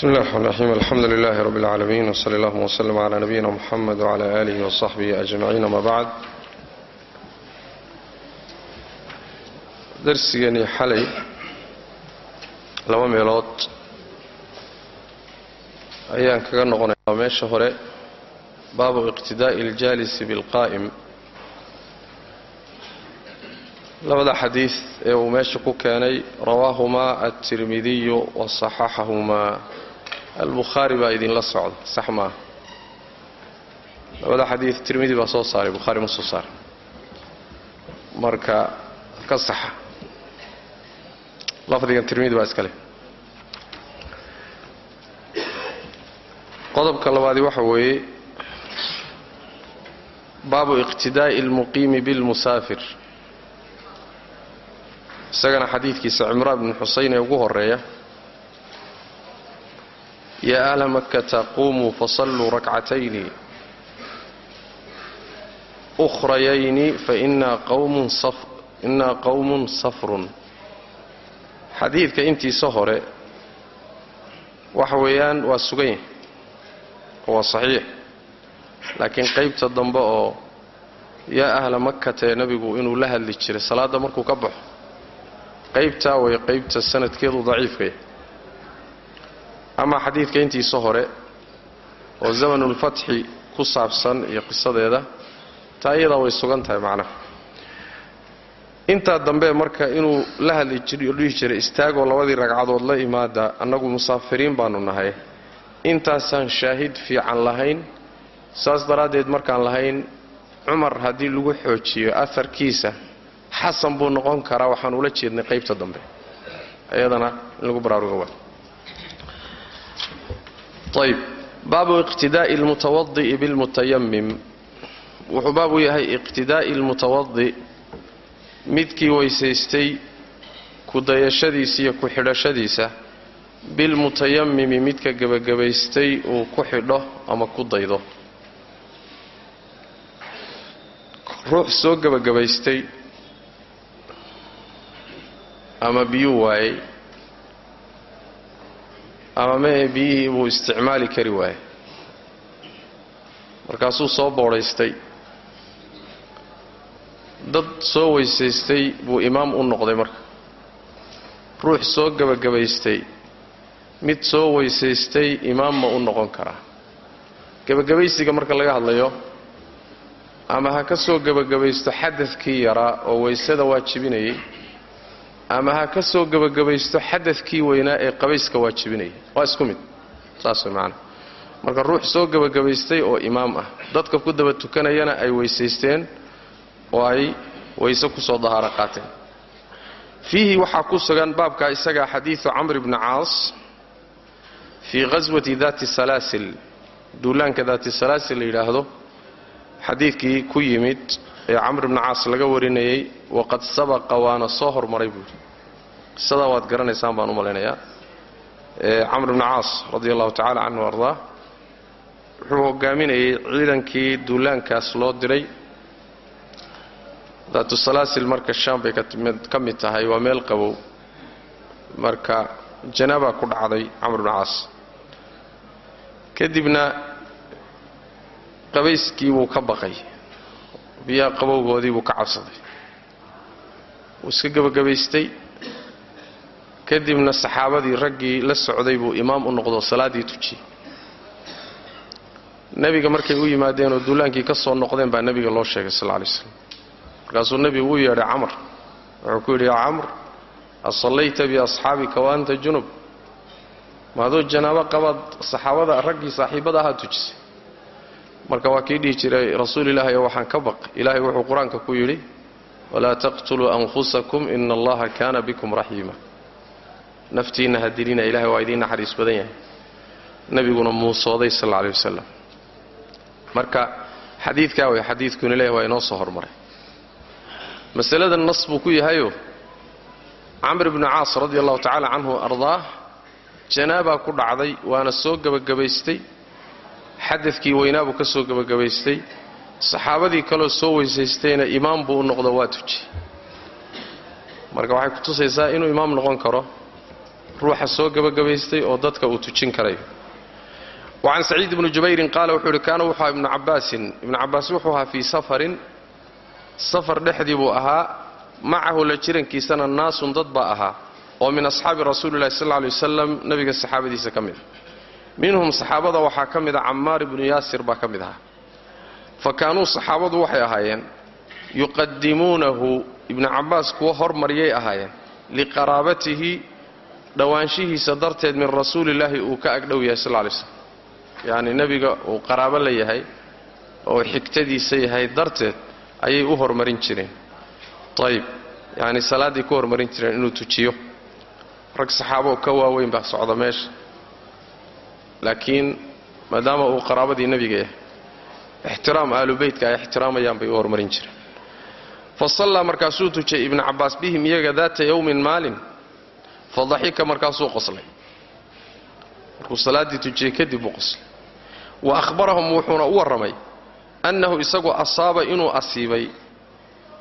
بسم الله الرحمن الرحيم الحمد لله رب العالمين وصلى الله وسلم على نبينا محمد وعلى آله وصحبه أجمعين ما بعد darsigani xalay laba meelood ayaan kaga noqonaya meesha hore baabu iqtidaa'i اljaalisi biاlqaa'im labada xadiid ee uu meesha ku keenay rawaahumaa altirmidiyu wasaxaxahumaa albukhaari baa idinla socda sax maaha. Labada xadiid tirmidi baa soo saaray bukhaari ma soo saaray marka ka saxa. Lafdigan tirmidi baa iska leh. Qodobka labaadi waxa weeye baabu iqtidaa'i اlmuqiimi biاlmusaafir isagana xadiidkiisa cimraan bnu xuseyn ee ugu horreeya yaa ahla makata qumuu fasalluu rakcatayni ukhrayayni fainaa qowmun safrun xadiidka intiisa hore waxa weeyaan waa sugan yahay oo waa saxiix laakiin qaybta dambe oo yaa ahla makata ee nebigu inuu la hadli jiray salaadda markuu ka baxo qaybtaa way qaybta sanadkeedu daciifkaya ama xadiidka intiisa hore oo zamanulfatxi ku saabsan iyo qisadeeda taa iyadaa way sugan tahay macnaha intaa dambe marka inuu la hadli dhihi jiray istaagoo labadii ragcadood la imaada annagu musaafiriin baanu nahay. Intaasaan shaahid fiican lahayn saas daraaddeed markaan lahayn cumar haddii lagu xoojiyo aharkiisa xasan buu noqon karaa waxaan ula jeednay qaybta dambe. Iyadana in lagu baraaruga waa ayb baabu iqtidaa'i almutawadi'i bilmutayamim wuxuu baabu yahay iqtidaa'i almutawadi midkii weysaystay ku dayashadiisa iyo ku xidhashadiisa. Bilmutayamimi midka gebagabaystay uu ku xidho ama ku daydo. Ruux soo gebagabaystay ama biyuu waayey ama mee biyihii buu isticmaali kari waayey. Markaasuu soo boodhaystay. Dad soo weysaystay buu imaam u noqday marka. Ruux soo gebagabaystay mid soo weysaystay imaam ma u noqon karaa. Gebagabaysiga marka laga hadlayo ama ha ka soo gebagabaysto xadadkii yaraa oo weysada waajibinayay ama ha ka soo gebagabaysto xadadkii weynaa ee qabayska waajibinaya. Waa isku mid. Saas way marka ruux soo gebagabaystay oo imaam ah dadka ku daba tukanayana ay weysaysteen oo ay weyse ku soo dahaaro qaateen. Fiihi waxaa ku sugan baabkaa isagaa xadiidu camr bni caas fii ghaswati daati salaasil duulaanka daati salaasil la yidhaahdo. Xadiidkii ku yimid ee camr bni caas laga warinayey waqad sabaqa waana soo hormaray buuhi qisadaa waad garanaysaan baan u malaynayaa camr bni caas radia allahu tacala canhu ardaa wuxuu hogaaminayey ciidankii duulaankaas loo diray. Daatu salaasil marka shaam bay ka mid tahay waa meel qabow. Marka janaabaa ku dhacday camr bni caas. Kadibna qabayskii wuu ka baqay. Biyaha qabowgoodii buu ka cabsaday wuu iska gebagabaystay kadibna saxaabadii raggii la socday buu imaam u noqdo salaaddii tujiyey nebiga markay u yimaadeen oo duulaankii ka soo noqdeen baa nebiga loo sheegay sal lay slam markaasuu nebigu u yeedhay camr wuxuu ku yidhi yaa camr asallayta biasxaabika wa anta junub? Maadoo janaabo qabaad saxaabada raggii saaxiibada ahaa tujisay. Marka waa kii dhihi jiray rasuulilaahi oo waxaan ka baq ilaahay wuxuu qur'aanka ku yidhi walaa taqtuluu anfusakum ina allaha kaana bikum raxiima naftiinna ha dilina ilahay waa idiin naxariis badan yahay nebiguna muusooday sal alla alay wasalam marka xadiidkaa way xadiidkuna leeyahy waa inoo soo hormaray masalada nas buu ku yahayo camr ibnu caas radi allahu tacaala canhu ardaah janaabaa ku dhacday waana soo gebagabaystay xadadkii weynaabuu ka soo gebagabaystay saxaabadii kaloo soo weysaystayna imaam buu u noqdo waa tujiyey marka waxay ku tusaysaa inuu imaam noqon karo ruuxa soo gebagabaystay oo dadka uu tujin karayo wacan saciid ibni jubayrin qaala wuxuu ihi kaana wuxuu ibnu cabaasin ibnu cabaas wuxuu ahaa fii safarin. Safar dhexdii buu ahaa. Macahu la jirankiisana naasun dad baa ahaa oo min asxaabi rasuulillahi sal lay wasalam nebiga saxaabadiisa ka mid. A minhum saxaabada waxaa ka mid a cammaar ibnu yaasir baa ka mid ahaa fa kaanuu saxaabadu waxay ahaayeen yuqadimuunahu ibnu cabbaas kuwa hormariyay ahaayeen liqaraabatihi dhowaanshihiisa darteed min rasuulillaahi uu ka agdhow yahay sal lay slam yacni nebiga uu qaraabo la yahay oo xigtadiisa yahay darteed ayay u hormarin jireen. Ayib yacni salaaday ku hormarin jireen inuu tujiyo. Rag saxaabo ka waaweyn baa socda meesha. Laakiin maadaama uu qaraabadii nebiga yahay ixtiraam aalubeytka ay ixtiraamayaan bay u hormarin jireen. Fa sallaa markaasuu tujiyay ibnu cabbaas bihim iyaga daata yowmin maalin fa daxika markaasuu qoslay. Markuu salaaddii tujiyey kadib uu qoslay. Wa ahbarahum wuxuuna u warramay annahu isagu asaaba inuu asiibay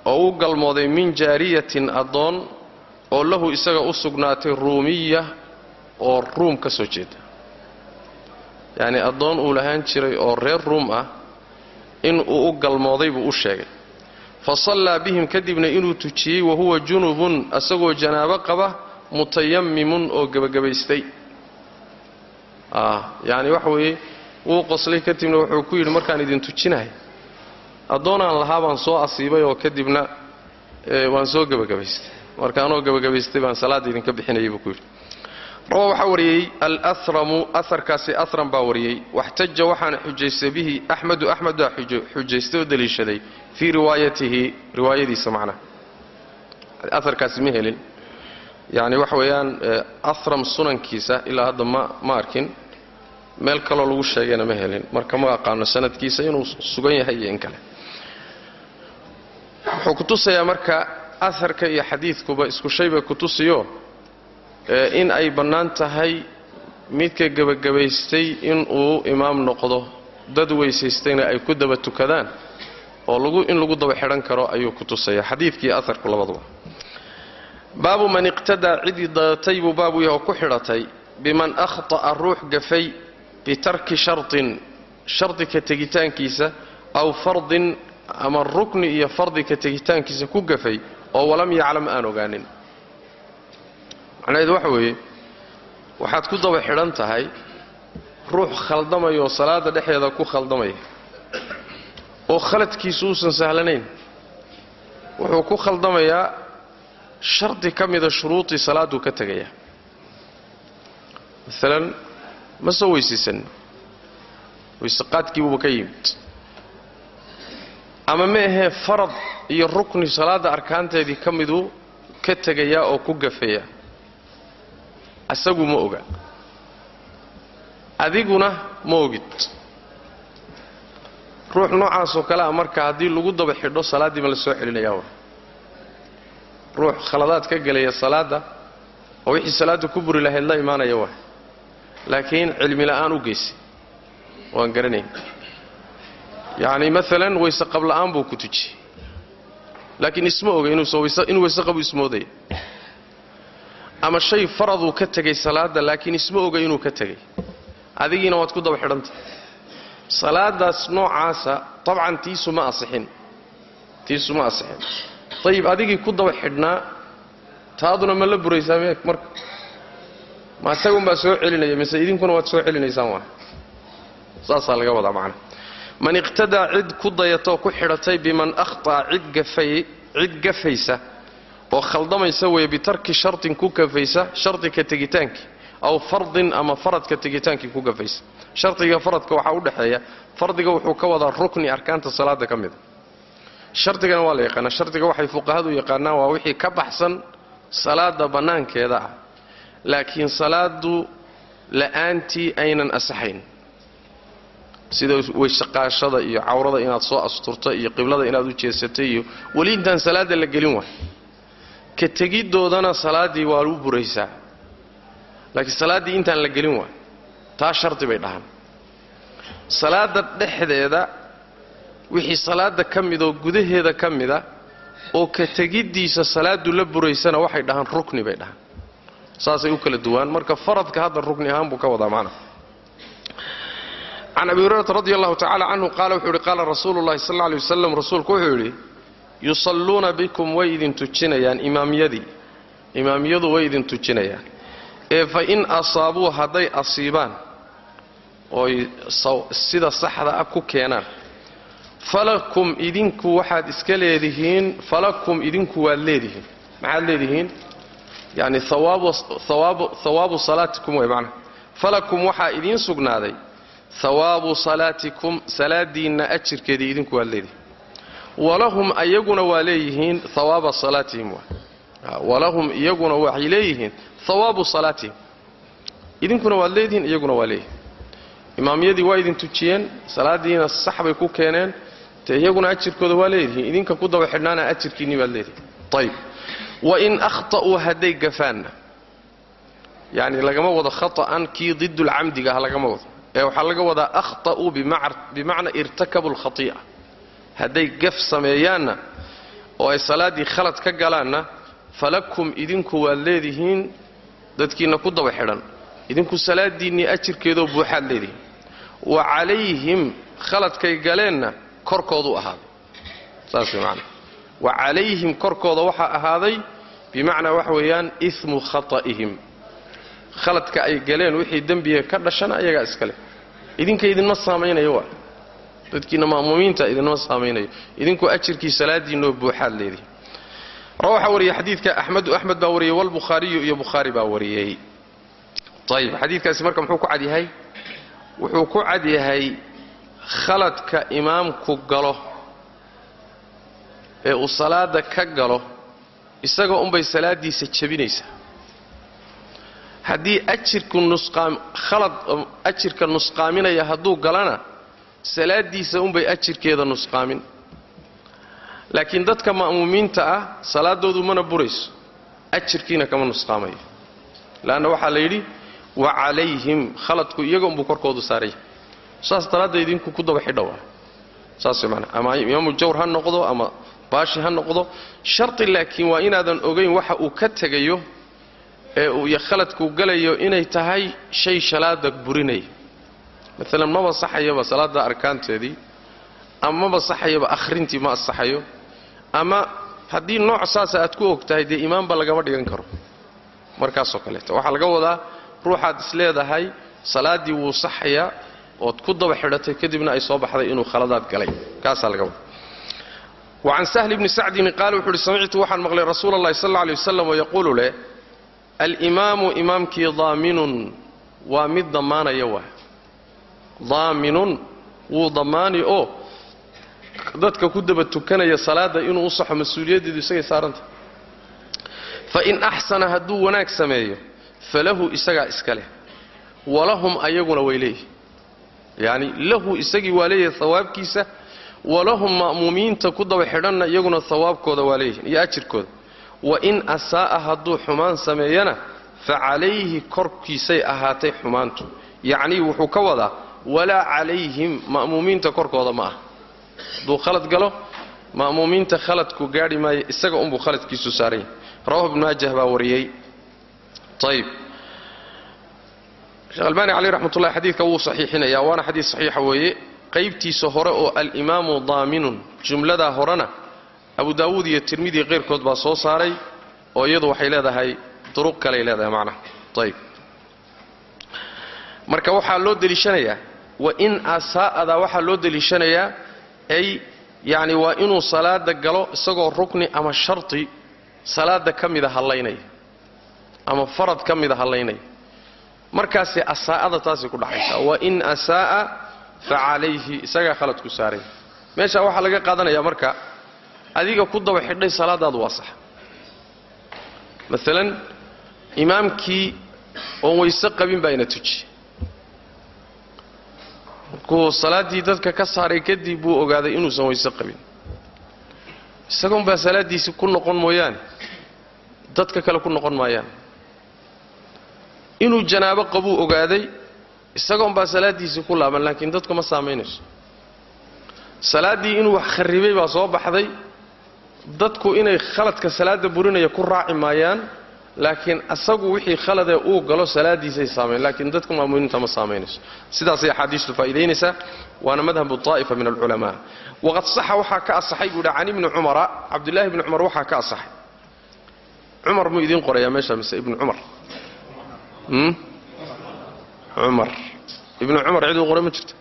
oo u galmooday min jaariyatin addoon oo lahu isaga u sugnaatay ruumiya oo ruum ka soo jeeda. Yacnii addoon uu lahaan jiray oo reer ruum ah inuu u galmooday buu u sheegay. Fa sallaa bihim kadibna inuu tujiyey wa huwa junubun asagoo janaabo qaba mutayammimun oo gebagabaystay. Yacni waxa weeye wuu qoslay kadibna wuxuu ku yidhi markaan idin tujinahay. Addoonaan lahaa baan soo asiibay oo kadibna waan soo gebagabaystay. Marka anoo gebagabaystay baan salaadda idinka bixinayay buu ku yidhi rawa waxaa wariyey alaramu aharkaasi aram baa wariyey. Waxtaja waxaana xujaystay bihi axmedu axmed baa xujaystay oo deliishaday fii riwaayatihi riwaayadiisa macnaha aharkaasi ma helin. Yacni waxa weeyaan aram sunankiisa ilaa hadda ma arkin. Meel kaloo lagu sheegayna ma helin. Marka ma aqaano sanadkiisa inuu sugan yahay iyo in kale. Wuxuu ku tusayaa marka aharka iyo xadiidkuba isku shay bay ku tusiyo in ay bannaan tahay midka gebagabaystay inuu imaam noqdo dad weysaystayna ay ku daba tukadaan oo in lagu daba xidhan karo ayuu ku tusaya. Xadiidkiiyo aharku labaduba. Baabu man iqtadaa cidii dadatay buu baabu yaho ku xidhatay biman akhطa'a ruux gafay bitarki sharطin shardi ka tegitaankiisa aw fardin ama rukni iyo fardi ka tegitaankiisa ku gafay oo walam yaclam aan ogaanin macnaheedu waxa weeye waxaad ku daba xidhan tahay ruux khaldamaya oo salaadda dhexdeeda ku khaldamaya oo khaladkiisu uusan sahlanayn wuxuu ku khaldamayaa shardi ka mida shuruudii salaadduu ka tegaya. Maalan ma soo weysaysan? Weyseqaadkiibuuba ka yimid. Ama ma ahee farad iyo rukni salaadda arkaanteedii ka miduu ka tegayaa oo ku gafaya asagu ma oga. Adiguna ma ogid. Ruux noocaasoo kale a marka haddii lagu daba xidho salaaddii ma la soo celinayaa wa? Ruux khaladaad ka gelaya salaadda oo wixii salaadda ku buri lahayd la imaanaya waa laakiin cilmi la'aan u geysay. Waan garanayn. Yacni maalan weyse qabla'aan buu ku tujiyey. Laakiin isma oga inuu weyse qabu ismoodaya ama shay faraduu ka tegay salaadda laakiin isma oga inuu ka tegay. Adigiina waad ku daba xidhantah salaadaas noocaasa tabcan tiisu ma asixin. Tiisu ma asixin. Ayib adigii ku daba xidhnaa taaduna ma la buraysaa me marka. Ma isagunbaa soo celinaya mise idinkuna waad soo celinaysaan waa saasaa laga wadaa macna. Man iqtadaa cid ku dayatoo ku xidhatay biman akhطa'a cid gafay cid gafaysa oo khaldamaysa weeye bitarki shartin ku gafaysa shardiga tegitaankii aw fardin ama faradka tegitaankii ku gafaysa shardiga faradka waxaa u dhexeeya fardiga wuxuu ka wadaa rukni arkaanta salaada ka mida shardigana waa la yaqaanaa. Shardiga waxay fuqahadu yaqaanaan waa wixii ka baxsan salaada bannaankeeda ah. Laakiin salaadu la'aantii aynan asaxayn. Sida weyshaqaashada iyo cawrada inaad soo asturto iyo qiblada inaad u jeesatay iyo weli intaan salaadda la gelin waay ka tegidoodana salaaddii waa u buraysaa. Laakiin salaaddii intaan la gelin waay taa shardi bay dhahaan. Salaadda dhexdeeda wixii salaadda ka mid oo gudaheeda ka mida oo ka tegiddiisa salaaddu la buraysana waxay dhahaan rukni bay dhahaan. Saasay u kala duwaan. Marka faradka hadda rukni ahaan buu ka wadaa macna. Can abi hurayrata radi allahu tacala canhu qaala wuxuu yidhi qaala rasuulu llahi sal alay wasalam rasuulku wuxuu yidhi yusalluuna bikum way idin tujinayaan imaamyadii imaamyadu way idin tujinayaan. Ee fa in asaabuu hadday asiibaan ooy sida saxda ah ku keenaan falakum idinku waxaad iska leedihiin falakum idinku waad leedihiin. Maxaad leedihiin? Yani hawaabu salaatikum way macnaha falakum waxaa idiin sugnaaday hawaabu salaatikum salaadiinna ajirkeedii idinku waad leedihiin walahum ayaguna waa leeyihiin hawaaba salaatihim walahum iyaguna waxay leeyihiin hawaabu salaatihim. Idinkuna waad leedihiin iyaguna waa leeyihiin. Imaamyadii waa idin tujiyeen salaadiina sax bay ku keeneen te iyaguna ajirkooda waa leedihiin. Idinka ku daba xidhnaana ajirkiinni baad leedihiin. Ayb wain akhta'uu hadday gafaanna yani lagama wado khata'an kii didulcamdiga ah lagama wado. Ee waxaa laga wadaa akhta'uu bimacnaa irtakabu lkhati'a hadday gaf sameeyaanna oo ay salaaddii khalad ka galaanna falakum idinku waad leedihiin dadkiinna ku daba xidhan. Idinku salaadiinnii ajirkeedoo buuxaad leedihiin. Wa calayhim khaladkay galeenna korkoodu ahaaday. Saas way wa calayhim korkooda waxaa ahaaday bimacnaa waxa weeyaan ismu khata'ihim. Khaladka ay galeen wixii dembiga ka dhashana ayagaa iska leh. Idinka idinma saamaynayo waa dadkiina ma'muumiinta idinma saamaynayo idinku ajirkii salaadiinoo buuxaad leedihi ra waxaa wariyey xadiidka axmedu axmed baa wariyey walbukhaariyu iyo bukhaari baa wariyey. Ayib xadiidkaasi marka muxuu ku cad yahay? Wuxuu ku cad yahay khaladka imaamku galo ee uu salaada ka galo isaga unbay salaadiisa jebinaysaa. Haddii ajirka nusqaaminaya hadduu galana salaadiisa unbay ajirkeeda nusqaamin. Laakiin dadka ma'muumiinta ah salaadoodu mana burayso ajirkiina kama nusqaamayo leanna waxaa la yidhi wa calayhim khaladku iyaga unbuu korkoodu saaraya saas daraaddeed idinku ku daba xidha waa. Saas man ama imaamu jawr ha noqdo ama baashi ha noqdo. Sharti laakiin waa inaadan ogayn waxa uu ka tegayo ee uu iyo khaladkuu galayo inay tahay shay shalaada burinaya maalan maba saxayaba salaada arkaanteedii ama saxayaba akhrintii ma asaxayo? Ama haddii nooc saasa aad ku og tahay dee imaamba lagama dhigan karo? Markaasoo kaleeto waxaa laga wadaa ruuxaad isleedahay salaaddii wuu saxayaa ood ku daba xidhatay kadibna ay soo baxday inuu khaladaad galay. Kaasaa laga wadaa. Wacan sahli bni sacdin qaala wuxu uhi samictu waxaan maqlay rasuula allahi sal alla alay wasalam oo yaquulu leh alimaamu imaamkii daaminun waa mid dammaanaya waa daaminun wuu dammaani oo dadka ku daba tukanaya salaadda inuu u saxo mas'uuliyaddeedu isagay saaranta. Fa in axsana hadduu wanaag sameeyo falahu isagaa iska leh walahum ayaguna way leeyihiin yacni lahu isagii waa leeyahay hawaabkiisa walahum ma'muumiinta ku daba xidhanna iyaguna hawaabkooda waa leeyihiin iyo ajirkooda. Wa in asaa'a hadduu xumaan sameeyana fa calayhi korkiisay ahaatay xumaantu. Yacnii wuxuu ka wadaa walaa calayhim ma'muumiinta korkooda ma ah. Hadduu khalad galo ma'muumiinta khaladku gaadhi maayo isaga unbuu khaladkiisu saaran yahay rawahu ibnu maajah baa wariyey ayb sheekh albaani caleyh raxmatullahi xadiidka wuu saxiixinayaa waana xadiid saxiixa weeye. Qaybtiisa hore oo alimaamu daaminun jumladaa horena abu daawuud iyo tirmidi keyrkood baa soo saaray oo iyadu waxay leedahay duruq kaley leedahay macnaha ayb marka waxaa loo deliishanayaa wa in asaa'ada waxaa loo deliishanayaa ay yacni waa inuu salaada galo isagoo rukni ama sharti salaada ka mida hallaynaya ama farad ka mida hallaynaya markaasee asaa'ada taasay ku dhacaysaa wa in asaa'a fa calayhi isagaa khaladku saaray. Meeshaa waxaa laga qaadanayaa marka adiga ku daba xidhay salaadaadu waa sax. Maalan imaamkii oon wayse qabin baa ina tuji markuu salaaddii dadka ka saaray kadib buu ogaaday inuusan weyse qabin. Isagoon baa salaaddiisii ku noqon mooyaane dadka kale ku noqon maayaan. Inuu janaabo qabuu ogaaday isagoon baa salaaddiisii ku laaban laakiin dadku ma saamaynayso salaaddii inuu wax kharribay baa soo baxday dadku inay khaladka salaadda burinaya ku raaci maayaan laakiin asagu wixii khaladee uu galo salaaddiisay saamayn laakiin dadka maamuliniinta ma saamaynayso sidaasay axaadiistu faa'idaynaysaa waana madhabu طaa'ifa min alculamaa waqad saxa waxaa ka asaxay buu dha can ibni cumara cabdullaahi ibni cumar waxaa ka asaxay. Cumar muu idiin qorayaa meesha mise ibnu cumar? Cumar. Ibnu cumar ciduu qoray ma jirto?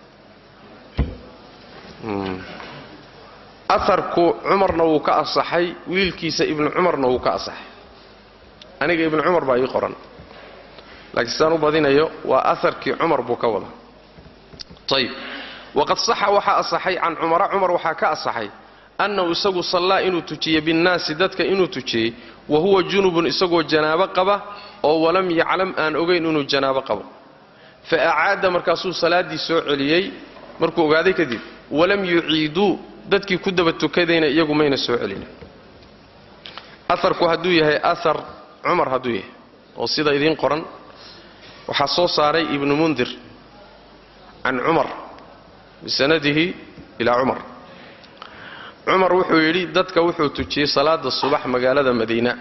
Aharku cumarna wuu ka asaxay wiilkiisa ibnu cumarna wuu ka asaxay aniga ibnu cumar baa ii qoran. Laakiin sidaan u badinayo waa aharkii cumar buu ka wada. Ayb waqad saxa waxaa asaxay can cumara. Cumar waxaa ka asaxay annahu isagu sallaa inuu tujiyey binnaasi dadka inuu tujiyey wa huwa junubun isagoo janaabo qaba oo walam yaclam aan ogayn inuu janaabo qabo. Fa acaada markaasuu salaaddii soo celiyey markuu ogaaday kadib walam yuciiduu dadkii ku daba tukadayna iyagu mayna soo celin. Aharku hadduu yahay ahar cumar hadduu yahay oo sida idiin qoran waxaa soo saaray ibnu mundir can cumar bisanadihi ilaa cumar. Cumar wuxuu yidhi dadka wuxuu tujiyey salaada subax magaalada madiina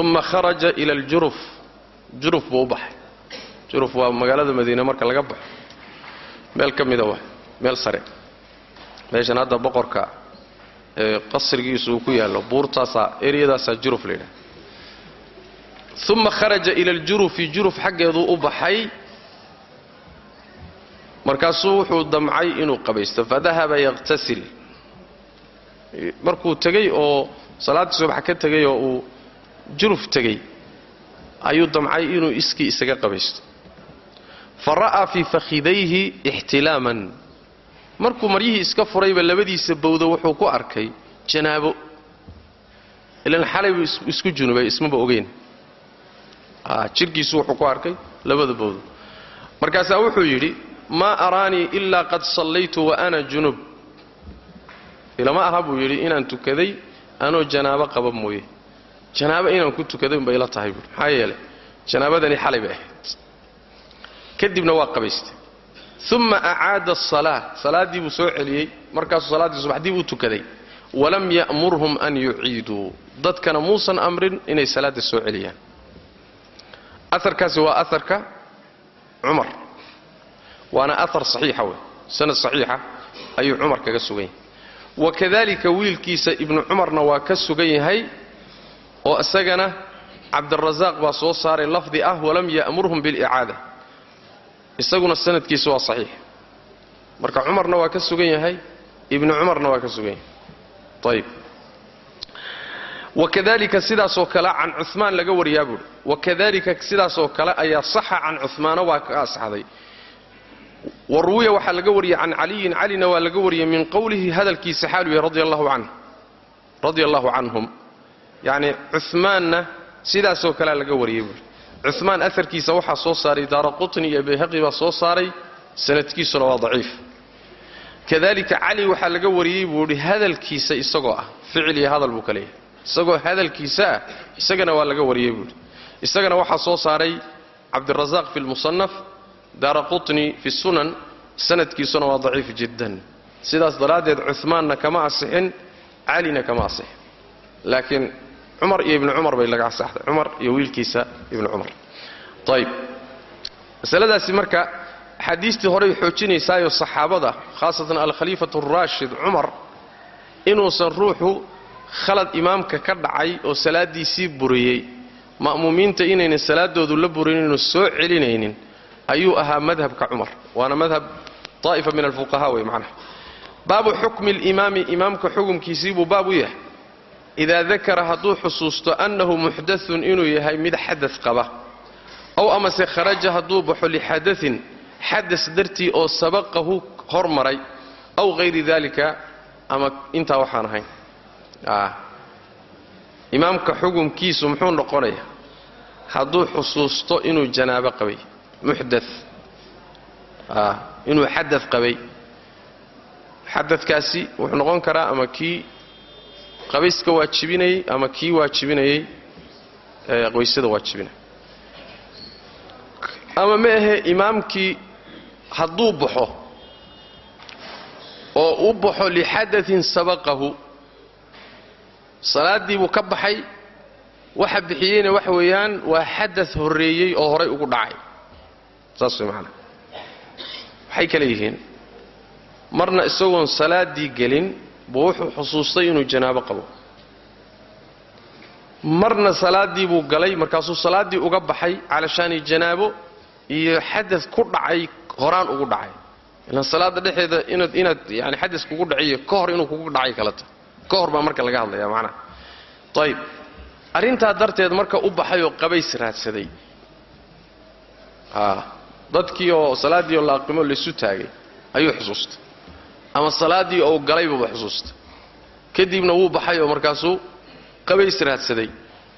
uma kharaja ila aljuruf. Juruf buu u baxay. Juruf waa magaalada madiine marka laga baxo. Meel ka mida wa meel sare. Meeshan hadda boqorka qasrigiisu uu ku yaallo buurtaasaa eryadaasaa juruf la yidhaha uma kharaja ila aljurufi juruf xaggeeduu u baxay. Markaasuu wuxuu damcay inuu qabaysto fadahaba yaqtasil. Markuu tegey oo salaaddii subax ka tegay oo uu juruf tegey ayuu damcay inuu iskii isaga qabaysto. Fa ra'aa fii fakhidayhi ixtilaaman. Markuu maryihii iska furayba labadiisa bowdo wuxuu ku arkay janaabo. Ilan xalay buu isku junubay ismaba ogeyn jidhkiisu wuxuu ku arkay labada bowdo markaasaa wuxuu yidhi maa araanii ilaa qad sallaytu wa ana junub. Ilama aha buu yidhi inaan tukaday anoo janaabo qaba mooye. Janaabo inaan ku tukaday unbay la tahay buui maxaa yeelay janaabadani xalay bay ahayd. Kadibna waa qabaystay. Uma acaada asalaa salaaddii buu soo celiyey. Markaasuu salaaddii subaxdii uu tukaday. Walam ya'murhum an yuciiduu. Dadkana muusan amrin inay salaadda soo celiyaan aarkaasi waa aarka cumar. Waana aar saxiixa wey sanad saxiixa ayuu cumar kaga sugan yahay. Wakadalika wiilkiisa ibnu cumarna waa ka sugan yahay oo isagana cabdirasaaq baa soo saaray lafdi ah walam ya'murhum bilicaada isaguna sanadkiisa waa saxiix. Marka cumarna waa ka sugan yahay ibnu cumarna waa ka sugan yahay. Ayb wakadalika sidaasoo kale can cumaan laga wariyaa buuri wakadalika sidaasoo kale ayaa saxa can cumaana waa ka asaxday wa ruwiya waxaa laga wariyey can caliyin calina waa laga wariyey min qowlihi hadalkiisa xaalu yahy radia allahu canhum. Yacni cumaanna sidaasoo kalea laga wariyey buuri cumaan aarkiisa waxaa soo saaray daara iyo bayhaqi baa soo saaray sanadkiisuna waa daciif. Kadalika cali waxaa laga wariyey buu idhi hadalkiisa isagoo ah ficil iyo hadal buu ka isagoo hadalkiisa ah isagana waa laga wariyey buuhi isagana waxaa soo saaray cabdirasaaq fi lmusanaf daara qutni fi sunan sanadkiisuna waa daciif jiddan. Sidaas daraaddeed cumaanna kama asixin calina kama asixin. Laakiin cumar iyo ibnu cumar bay laga asaxday cumar iyo wiilkiisa ibnu cumar. Ayb masaladaasi marka axaadiistii horey xoojinaysaayo saxaabada khaasatan alkhaliifatu araashid cumar inuusan ruuxu khalad imaamka ka dhacay oo salaaddiisii buriyey. Ma'muumiinta inaynan salaadoodu la burinayno soo celinaynin ayuu ahaa madhabka cumar. Waana madhab daa'ifa min alfuqaha wey macnaha. Baabu xukmi alimaami imaamka xukumkiisii buu baab u yahay. Idaa dakara hadduu xusuusto annahu muxdaun inuu yahay mid xadad qaba ow amase kharaja hadduu baxo lixadain xadas dartii oo sabaqahu hormaray aw hayri dalika ama intaa waxaan ahayn imaamka xukumkiisu muxuu noqonayaa hadduu xusuusto inuu janaabo qabay muxda inuu xadad qabay. Xadadkaasi wuxuu noqon karaa ama kii qabayska waajibinayey ama kii waajibinayey qabaysada waajibinaya ama ma ahe imaamkii hadduu baxo oo u baxo lixadatin sabaqahu salaaddii buu ka baxay. Waxa bixiyeyna waxa weeyaan waa xadad horreeyey oo horay ugu dhacay. Saas way macana waxay kale yihiin marna isagoon salaaddii gelin buu wuxuu xusuustay inuu janaabo qabo. Marna salaaddii buu galay markaasuu salaaddii uga baxay calashaani janaabo iyo xadad ku dhacay horaan ugu dhacay. Ilaan salaadda dhexeeda inaad inaad yani xadas kugu dhaciyo ka hor inuu kugu dhacay kaleta ka hor baa marka laga hadlaya macnaha. Ayib arrintaa darteed marka u baxay oo qabays raadsaday. A dadkii oo salaaddii oo laaqimo laysu taagay ayuu xusuustay. Ama salaaddii oo galaybuba xusuustay. Kadibna wuu baxay oo markaasuu qabays raadsaday.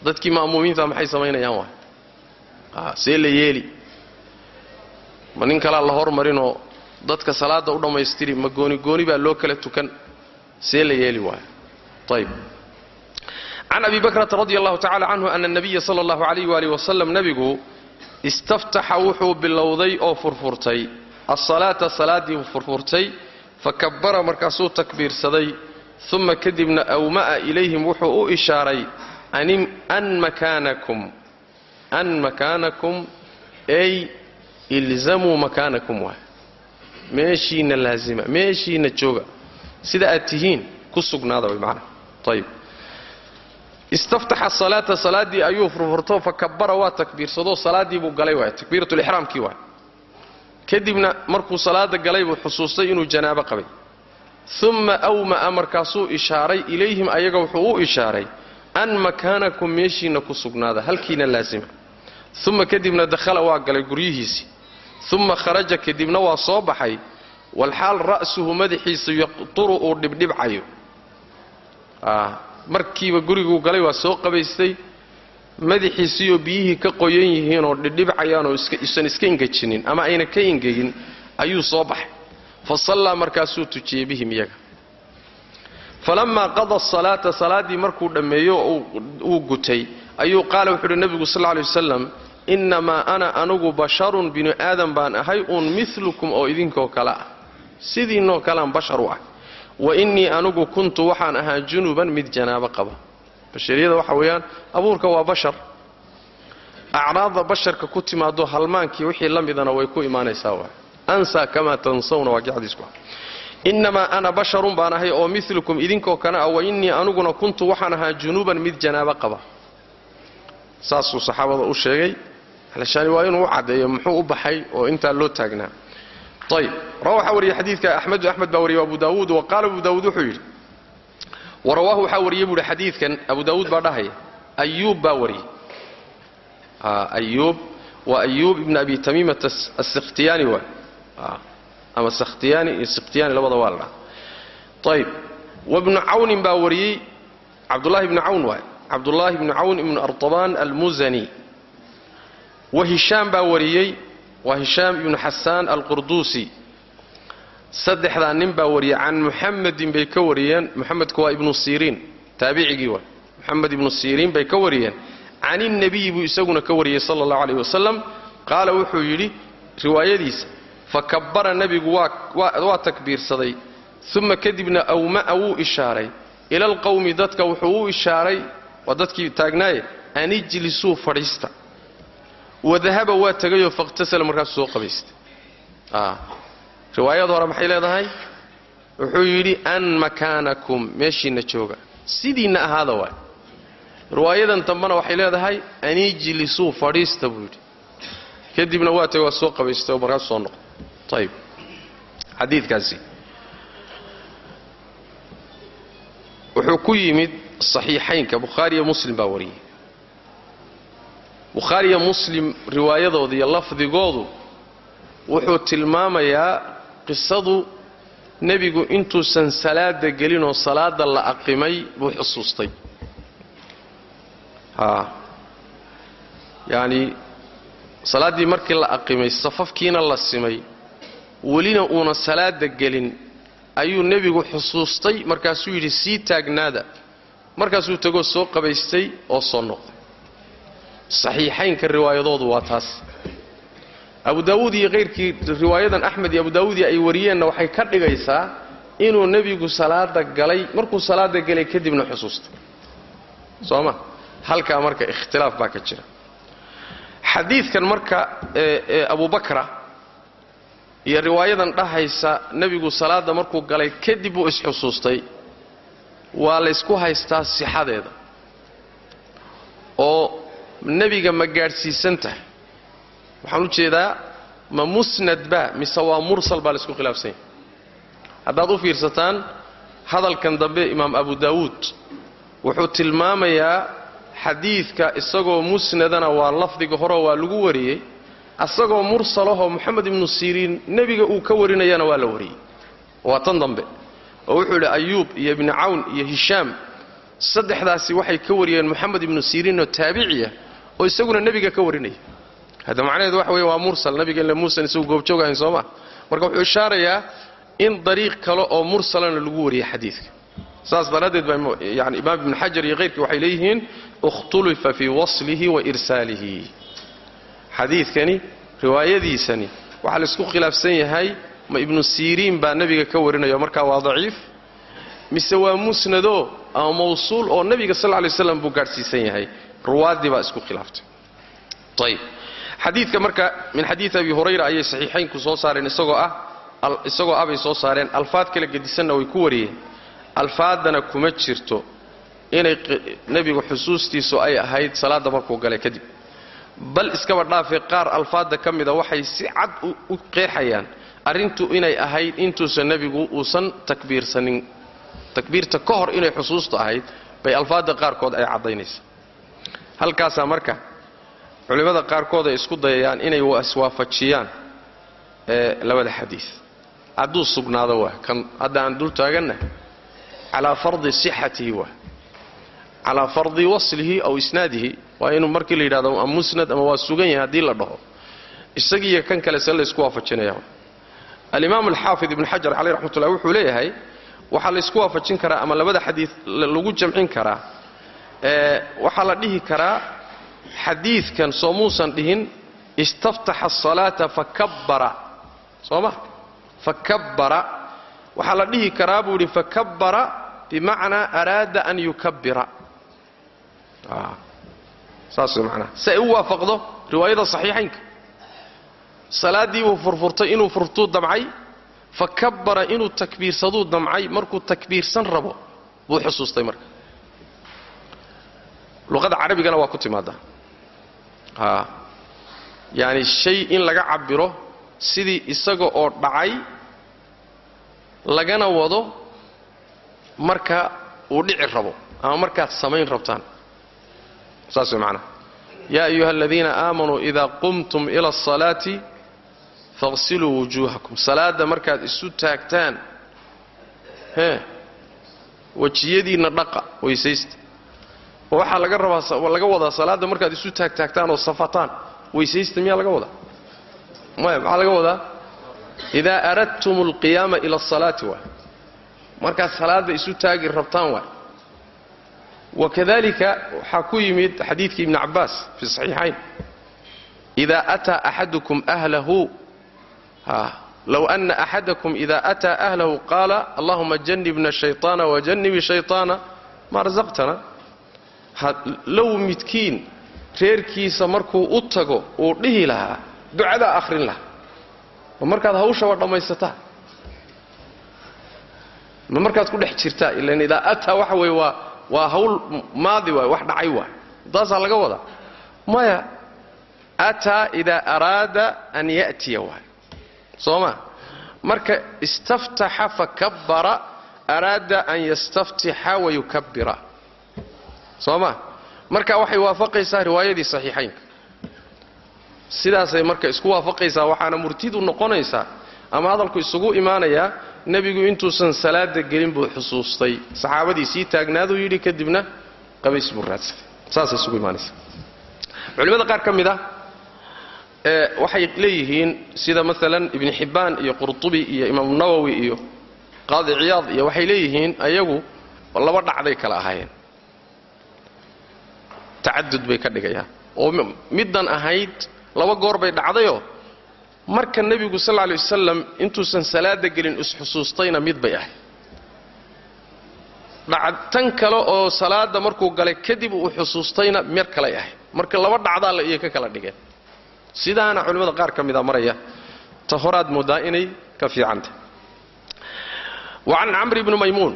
Dadkii ma'muumiinta maxay samaynayaan waay? A see la yeeli. Ma nin kalaa la hormarinoo dadka salaadda u dhammaystiri ma gooni gooni baa loo kala tukan. See la yeeli waayo ayb can abi bakrata radi allahu tacala canhu ana nabiya sala allahu alayh waalih wasalam nebigu istaftaxa wuxuu bilowday oo furfurtay. Asalaata salaaddii furfurtay fakabara markaasuu takbiirsaday uma kadibna awma'a ilayhim wuxuu u ishaaray an makaanakum an makaanakum ay ilzamuu makaanakum waay meeshiina laazima meeshiina jooga. Sida aad tihiin ku sugnaada way macana ayib istaftaxa salaata salaaddii ayuu furfurto fakabara waa takbiirsadoo salaaddii buu galay waay takbiiratulixraamkii waay kadibna markuu salaada galay buu xusuustay inuu janaabo qabay. Uma awma'a markaasuu ishaaray ilayhim ayaga wuxuu u ishaaray an makaanakum meeshiina ku sugnaada halkiina laasima uma kadibna dakhala waa galay guryihiisii. Uma kharaja kadibna waa soo baxay. Walxaal ra'suhu madaxiisa yaqturu uu dhibdhibcayo markiiba guriguu galay waa soo qabaystay madaxiisiioo biyihii ka qoyan yihiinoo dhidhibcayaanoo isan iska ingejinin ama ayna ka ingegin ayuu soo baxay. Fa sallaa markaasuu tujiyey bihim iyaga. Falammaa qada asalaata salaaddii markuu dhammeeyo uu gutay ayuu qaala wuxuu uhi nebigu sal lla lay wasalam innamaa ana anugu basharun binu aadam baan ahay uun milukum oo idinkoo kale ah. Sidiinoo kalean bashar u ah wa innii anugu kuntu waxaan ahaa junuban mid janaabo qaba bashariyada waxa weeyaan abuurka waa bashar acraadda basharka ku timaado halmaankii wixii la midana way ku imaanaysaa waay ansaa kamaa tansawna waa gacdiisku innamaa ana basharun baan ahay oo milukum idinkoo kale ah wa innii anuguna kuntu waxaan ahaa junuban mid janaabo qaba saasuu saxaabada u sheegay alshaani waa inuu u caddeeyo muxuu u baxay oo intaa loo taagnaa ayb rawa waxaa wariyey xadiidka axmedu axmed baa wariyey abu daawuud wa qaala abu daawuud wuxuu yidhi warawaahu waxaa wariyey buuhi xadiidkan abu daawuud baa dhahaya ayuub baa wariyey ayuub waa ayuub ibn abi tamiimata asikhtiyaani waay ama sakhtiyaani iyo sikhtiyaani labada waa la dhaha ayb wabnu cawnin baa wariyey cabdullahi ibnu cawn waay cabdullaahi ibnu cawn ibnu artabaan almuzani wa hishaam baa wariyey waa hishaam ibnu xasaan alqurduusi saddexdaa nin baa wariyey can muxamedin bay ka wariyeen. Muxamedku waa ibnu siriin taabicigii waa. Muxamed ibnu siriin bay ka wariyeen. Can innebiyi buu isaguna ka wariyey sala allahu aleyh wasalam qaala wuxuu yidhi riwaayadiisa fakabara nebigu waa takbiirsaday. Uma kadibna awma'a wuu ishaaray. Ila alqowmi dadka wuxuu u ishaaray. Waa dadkii taagnaaye an ijlisuu fadhiista wadahaba waa tegayoo fakhtasala markaasuu soo qabaystay riwaayada hore maxay leedahay? Wuxuu yidhi an makaanakum meeshiinna jooga. Sidiinna ahaada waay. Riwaayadan dambena waxay leedahay an ijlisuu fadhiista buu yidhi. Kadibna waa tegay waa soo qabaystay oo markaasuu soo noqday ayib xadiidkaasi. Wuxuu ku yimid saxiixaynka bukhaariyo muslim baa wariyey bukhaariyo muslim riwaayadooda iyo lafdigoodu wuxuu tilmaamayaa qisadu nebigu intuusan salaada gelinoo salaada la aqimay buu xusuustay. Haa. Yacni salaaddii markii la aqimay safafkiina la simay welina uunan salaada gelin ayuu nebigu xusuustay markaasuu yidhi sii taagnaada. Markaasuu tegoo soo qabaystay oo soo noqday saxiixaynka riwaayadoodu waa taas. Abu daawuud iyo kayrkii riwaayadan axmed iyo abu daawuudi ay wariyeenna waxay ka dhigaysaa inuu nebigu salaada galay markuu salaada galay kadibna xusuustay soo ma? Halkaa marka ikhtilaaf baa ka jira. Xadiidkan marka ee abubakra iyo riwaayadan dhahaysa nebigu salaada markuu galay kadib uu isxusuustay. Waa laysku haystaa sixadeeda. Oo nebiga ma gaadhsiisan tahay. Waxaan u jeedaa ma musnad ba mise waa mursal baa laysku khilaafsan yahay. Haddaad u fiirsataan hadalkan dambe imaam abu daawuud wuxuu tilmaamayaa xadiidka isagoo musnadana waa lafdiga hore waa lagu wariyey asagoo mursalahoo moxamed ibnu siriin nebiga uu ka warinayana waa la wariyey. Waa tan dambe. Oo wuxuu yidhi ayuub iyo ibni cawn iyo hishaam saddexdaasi waxay ka wariyeen moxamed ibnu siriin oo taabiciya oo isaguna nebiga ka warinaya. Hadda macnaheedu waxa weye waa mursal nabiga ile muusan isagu goobjoog ahayn soo ma. Marka wuxuu ishaarayaa in dariiq kale oo mursalana lagu wariyey xadiidka. Saas daraaddeed baa yani imaam ibnu xajar iyo kayrkii waxay leeyihiin ikhtulifa fii waslihi wa irsaalihi. Xadiidkani riwaayadiisani waxaa laysku khilaafsan yahay ma ibnu siriin baa nebiga ka warinayo markaa waa daciif mise waa musnado ama mawsuul oo nebiga sal lay slam buu gaadhsiisan yahay ruwaaddii baa isku khilaaftay ayb xadiidka marka min xadiid abi hurayra ayay saxiixaynku soo saareen isagoo ah isagoo abay soo saareen alfaad kala gedisanna way ku wariyeen. Alfaaddana kuma jirto inay nebigu xusuustiisu ay ahayd salaadda markuu galay kadib. Bal iskaba dhaafee qaar alfaadda ka mida waxay si cad u qeexayaan arrintu inay ahayd intuusan nebigu uusan takbiirsanin. Takbiirta ka hor inay xusuustu ahayd bay alfaadda qaarkood ay caddaynaysa halkaasaa marka culimmada qaarkood ay isku dayayaan inay iswaafajiyaan labada xadiid hadduu sugnaado waa kan hadda aan dul taaganna calaa fardi sixatihi waa. Calaa fardi waslihi aw isnaadihi waa inuu markii la yidhahdo ama musnad ama waa sugan yahay haddii la dhaho. Isagiiyo kan kale se laysku waafajinaya alimaam alxaafid ibnu xajar caleyh raxmatullah wuxuu leeyahay waxaa laysku waafajin karaa ama labada xadiid lagu jamcin karaa waxaa la dhihi karaa xadiidkan soo muusan dhihin istaftaxa asalaata fakabbara soo ma? Fakabbara waxaa la dhihi karaa buu yidhi fakabbara bimacnaa araada an yukabbira. Saas way macnaha si ay u waafaqdo riwaayada saxiixaynka. Salaaddii buu furfurtay inuu furtuu damcay fakabbara inuu takbiirsaduu damcay markuu takbiirsan rabo buu xusuustay marka luqada carabigana waa ku timaadaa a yaani shay in laga cabiro sidii isaga oo dhacay lagana wado marka uu dhici rabo ama markaad samayn rabtaan. Saas way macnaha yaa ayuha aladiina aamanuu idaa qumtum ila asalaati faqsiluu wujuuhakum salaadda markaad isu taagtaan hee wejiyadiinna dhaqa weysaysta oo waxaa laga rabaa laga wadaa salaadda markaad isu taagtaagtaan oo safataan weysaysta miyaa laga wadaa? Maya maxaa laga wadaa? Idaa aradtum alqiyaama ila asalaati waay. Markaad salaadda isu taagi rabtaan waay. Wakadalika waxaa ku yimid xadiidkii ibni cabbaas fi saxiixayn. Idaa ataa axadukum ahlahu low ana axadakum ida ataa ahlahu qaala allahuma janibna shayطaana wajanibi shayطaana ma rasaqtana low midkiin reerkiisa markuu u tago uu dhihi lahaa ducadaa akhrin lahaa. Ma markaad hawshaba dhammaysataa ma markaad ku dhex jirtaa? Ilan idaa ataa waxa weye waa waa hawl maadi waay wax dhacay waay. Taasaa laga wadaa. Maya ataa idaa araada an ya'tiya waay. Soo ma? Marka istaftaxa fakabbara araada an yastaftixa wayukabbira soo ma marka waxay waafaqaysaa riwaayadii saxiixaynka. Sidaasay marka isku waafaqaysaa waxaana murtidu noqonaysaa ama hadalku isugu imaanayaa nebigu intuusan salaada gelin buu xusuustay. Saxaabadii sii taagnaaduu yidhi kadibna qabays buu raadsaday saasay isugu imaanaysaa. Culimmada qaar ka mid ah waxay leeyihiin sida maalan ibni xibbaan iyo qurtubi iyo imaamu nawowi iyo qaadi ciyaad iyo waxay leeyihiin ayagu laba dhacday kala ahaayeen tacadud bay ka dhigayaan. Oo middan ahayd laba goor bay dhacdayoo marka nebigu sal lla lay wasalam intuusan salaada gelin isxusuustayna mid bay ahayd. Tan kale oo salaada markuu galay kadib uu xusuustayna mer kalay ahayd. Marka laba dhacdaa la iyo ka kala dhigeen. Sidaana culimmada qaar ka mida maraya ta horaad moodaa inay ka fiicanta wa can camri bni maymuun.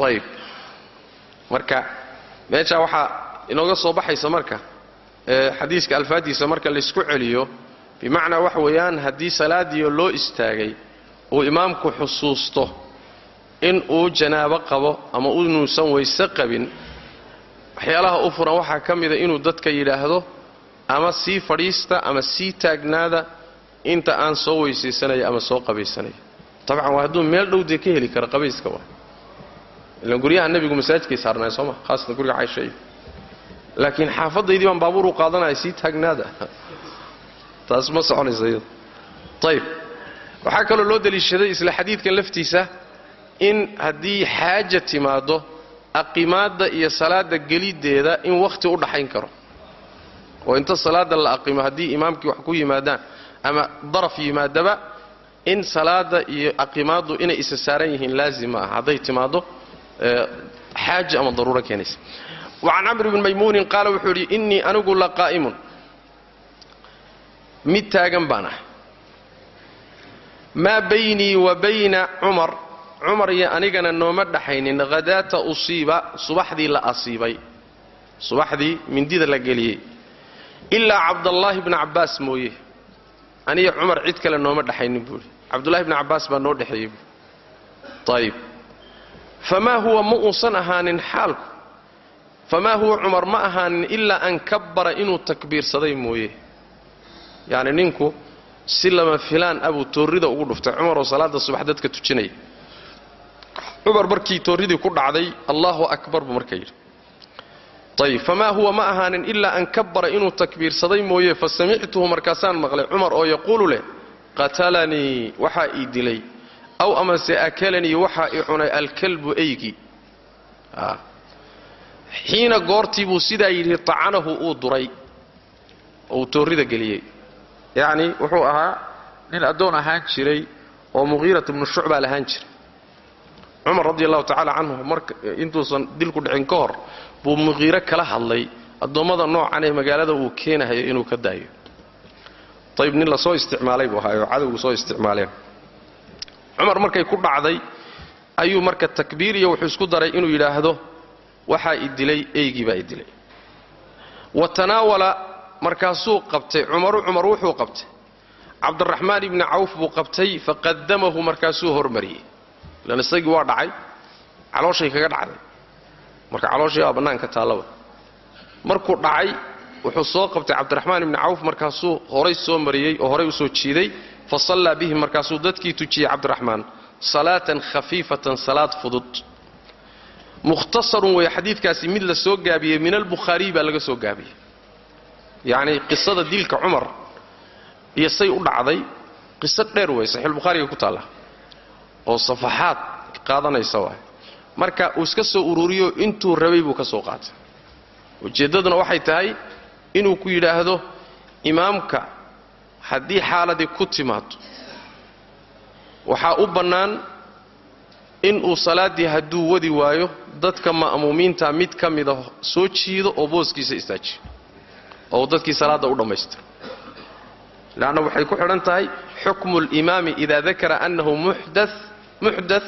Ayib marka meeshaa waxaa inooga soo baxaysa marka xadiiska alfaadiisa marka laysku celiyo bimacnaa waxa weeyaan haddii salaadiio loo istaagay uu imaamku xusuusto in uu janaabo qabo ama inuusan weyse qabin waxyaalaha u furan waxaa ka mida inuu dadka yidhaahdo ama sii fadhiista ama sii taagnaada inta aan soo weysaysanaya ama soo qabaysanayo. Tabcan waa hadduu meel dhowdee ka heli kara qabayska waa ilaan guryaha nebigu masaajidkay saarnaay soo ma haasatan guriga caysha iyo. Laakiin xaafadaydii baan baabuur u qaadanaya sii taagnaada taas ma soconaysa iyada ayib waxaa kaloo loo daliishaday isla xadiidkan laftiisa in haddii xaaja timaaddo aqimaadda iyo salaada geliddeeda in wakhti u dhaxayn karo. Oo inta salaada la aqimo haddii imaamkii wax ku yimaadaan ama daraf yimaadaba in salaada iyo aqimaaddu inay isa saaran yihiin laazim ma aha hadday timaaddo xaaja ama daruuro keenaysa wa can camri bni maymuunin qaala wuxuu yidhi innii anigu la qaa'imun mid taagan baan ahay maa baynii wa bayna cumar cumar iyo anigana nooma dhaxaynin hadaata usiiba subaxdii la asiibay subaxdii mindida la geliyey ilaa cabdallaahi bni cabbaas mooye aniga cumar cid kale nooma dhaxaynin buuhi cabdullahi bni cabbaas baa noo dhexeeyey buui ayib famaa huwa ma uusan ahaanin xaalku famaa huwa cumar ma ahaanin ilaa an kabbara inuu takbiirsaday mooye yacni ninku si lama filaan abuu toorrida ugu dhuftay cumar oo salaada subax dadka tujinaya cumar markii toorridii ku dhacday allaahu akbar buu marka yidhi ayib famaa huwa ma ahaanin ilaa an kabbara inuu takbiirsaday mooye fa markaasaan maqlay cumar oo yaquulu leh qatalanii waxaa ii dilay aw amase akalanii waxaa ii cunay alkalbu eygii xiina goortii buu sidaa yidhi tacanahu uu duray. Uu toorrida geliyey. Yacni wuxuu ahaa nin addoon ahaan jiray oo muqiirat ibnu shucbaa lahaan jiray. Cumar radi allahu tacaala canhu marka intuusan dilku dhicin ka hor buu muqiiro kala hadlay addoommada noocan ee magaalada uu keenahayo inuu ka daayo. Ayib nin la soo isticmaalay buu ahaayoo cadowgu soo isticmaaleen cumar markay ku dhacday ayuu marka takbiiriya wuxuu isku daray inuu yidhaahdo waxaa dilay eygii baa i dilay. Wa tanaawala markaasuu qabtay cumaru cumar wuxuu qabtay. Cabdiraxmaan ibni cawf buu qabtay faqadamahu markaasuu hormariyey. Ilan isagii waa dhacay calooshay kaga dhacday. Marka calooshii waa bannaanka taallaba markuu dhacay wuxuu soo qabtay cabdiraxmaan ibni cawf markaasuu horay soo mariyey oo horay u soo jiiday fa sallaa bihim markaasuu dadkii tujiyey cabdiraxmaan salaatan khafiifatan salaad fudud mukhtasarun weeye xadiidkaasi mid la soo gaabiyey min albukhaariy baa laga soo gaabiyey yacnii qisada dilka cumar iyo say u dhacday qiso dheer wey saxiixulbukhaariga ku taalla oo safaxaad qaadanaysa waay marka uu iska soo ururiyo intuu rabay buu ka soo qaatay ujeeddaduna waxay tahay inuu ku yidhaahdo imaamka haddii xaaladii ku timaado waxaa u bannaan inuu salaaddii hadduu wadi waayo dadka ma'muumiinta mid ka mida soo jiido oo booskiisa istaajiyo oo dadkii salaadda u dhammaystiro leanna waxay ku xidhan tahay xukmu اlimaami ida dakara annahu muxda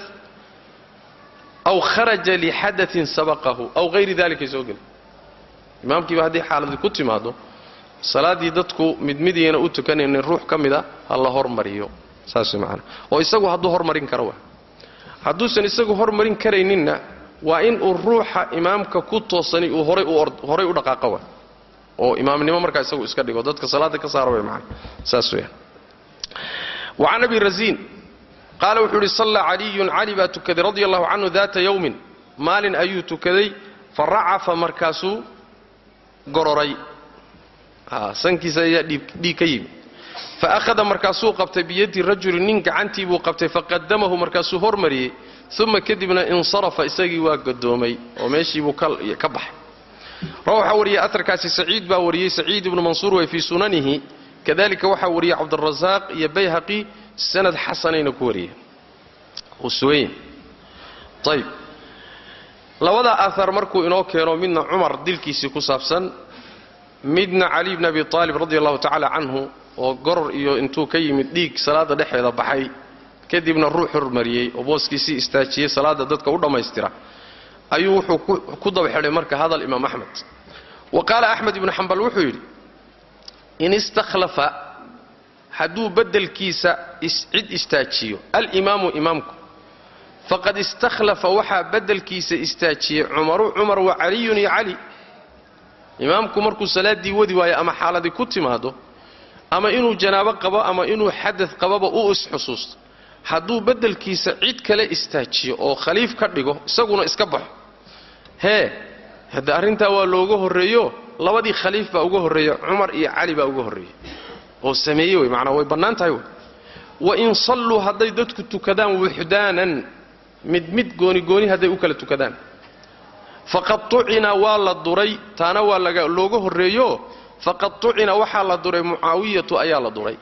aw kharaja lixadain sabaqahu aw hayri dalikay soo geli. Imaamkiiba haddii xaaladii ku timaado salaaddii dadku mid midiyana u tukanaynin ruux ka mida ha la hormariyo. Saas man oo isagu hadduu hormarin karo wa hadduusan isagu hormarin karayninna waa inuu ruuxa imaamka ku toosani uu horay u dhaqaaqo wa oo imaamnimo markaa isagu iska dhigo dadka salaada ka saara man saas weyaan wacan abi rasiin qaala wuxuu idhi salla caliyun cali baa tukaday radi allahu canhu daata yowmin maalin ayuu tukaday fa racafa markaasuu gororay sankiisa ayaa dhiig ka yimi fa akhada markaasuu qabtay biyadi rajuli nin gacantii buu qabtay faqadamahu markaasuu hormariyey uma kadibna insarafa isagii waa gadoomay oo meeshiibuu ka baxay. Waxaa wariyey aarkaasi saciid baa wariyey saciid ibnu mansuur way fii sunanihi. Kadalika waxaa wariyey cabdurasaaq iyo bayhaqi sanad xasanayna ku wariyeen. Labadaa aar markuu inoo keeno midna cumar dilkiisii ku saabsan midna cali bni abi aalib radi allahu tacaala canhu oo goror iyo intuu ka yimid dhiig salaada dhexeeda baxay kadibna ruux hormariyey oo booskiisii istaajiyey salaada dadka u dhammaystira ayuu wuxuu ku dabxidhay marka hadal imaam axmed wa qaala axmed ibnu xambal wuxuu yidhi in istakhlafa hadduu beddelkiisa cid istaajiyo alimaamu imaamku faqad istakhlafa waxaa beddelkiisa istaajiyey cumaru cumar wa caliyun iyo cali imaamku markuu salaaddii wadi waayo ama xaaladii ku timaado ama inuu janaabo qabo ama inuu xadad qababa u isxusuusto hadduu beddelkiisa cid kale istaajiyo oo khaliif ka dhigo isaguna iska baxo. Hee hadde arrintaa waa looga horreeyo? Labadii khaliif baa uga horreeya cumar iyo cali baa uga horreeya. Oo sameeye wey macnaa way bannaan tahay wey wa in salluu hadday dadku tukadaan wuxdaanan mid mid gooni gooni hadday u kala tukadaan faqad tucina waa la duray taana waa looga horreeyo faqad tucina waxaa la duray mucaawiyatu ayaa la duray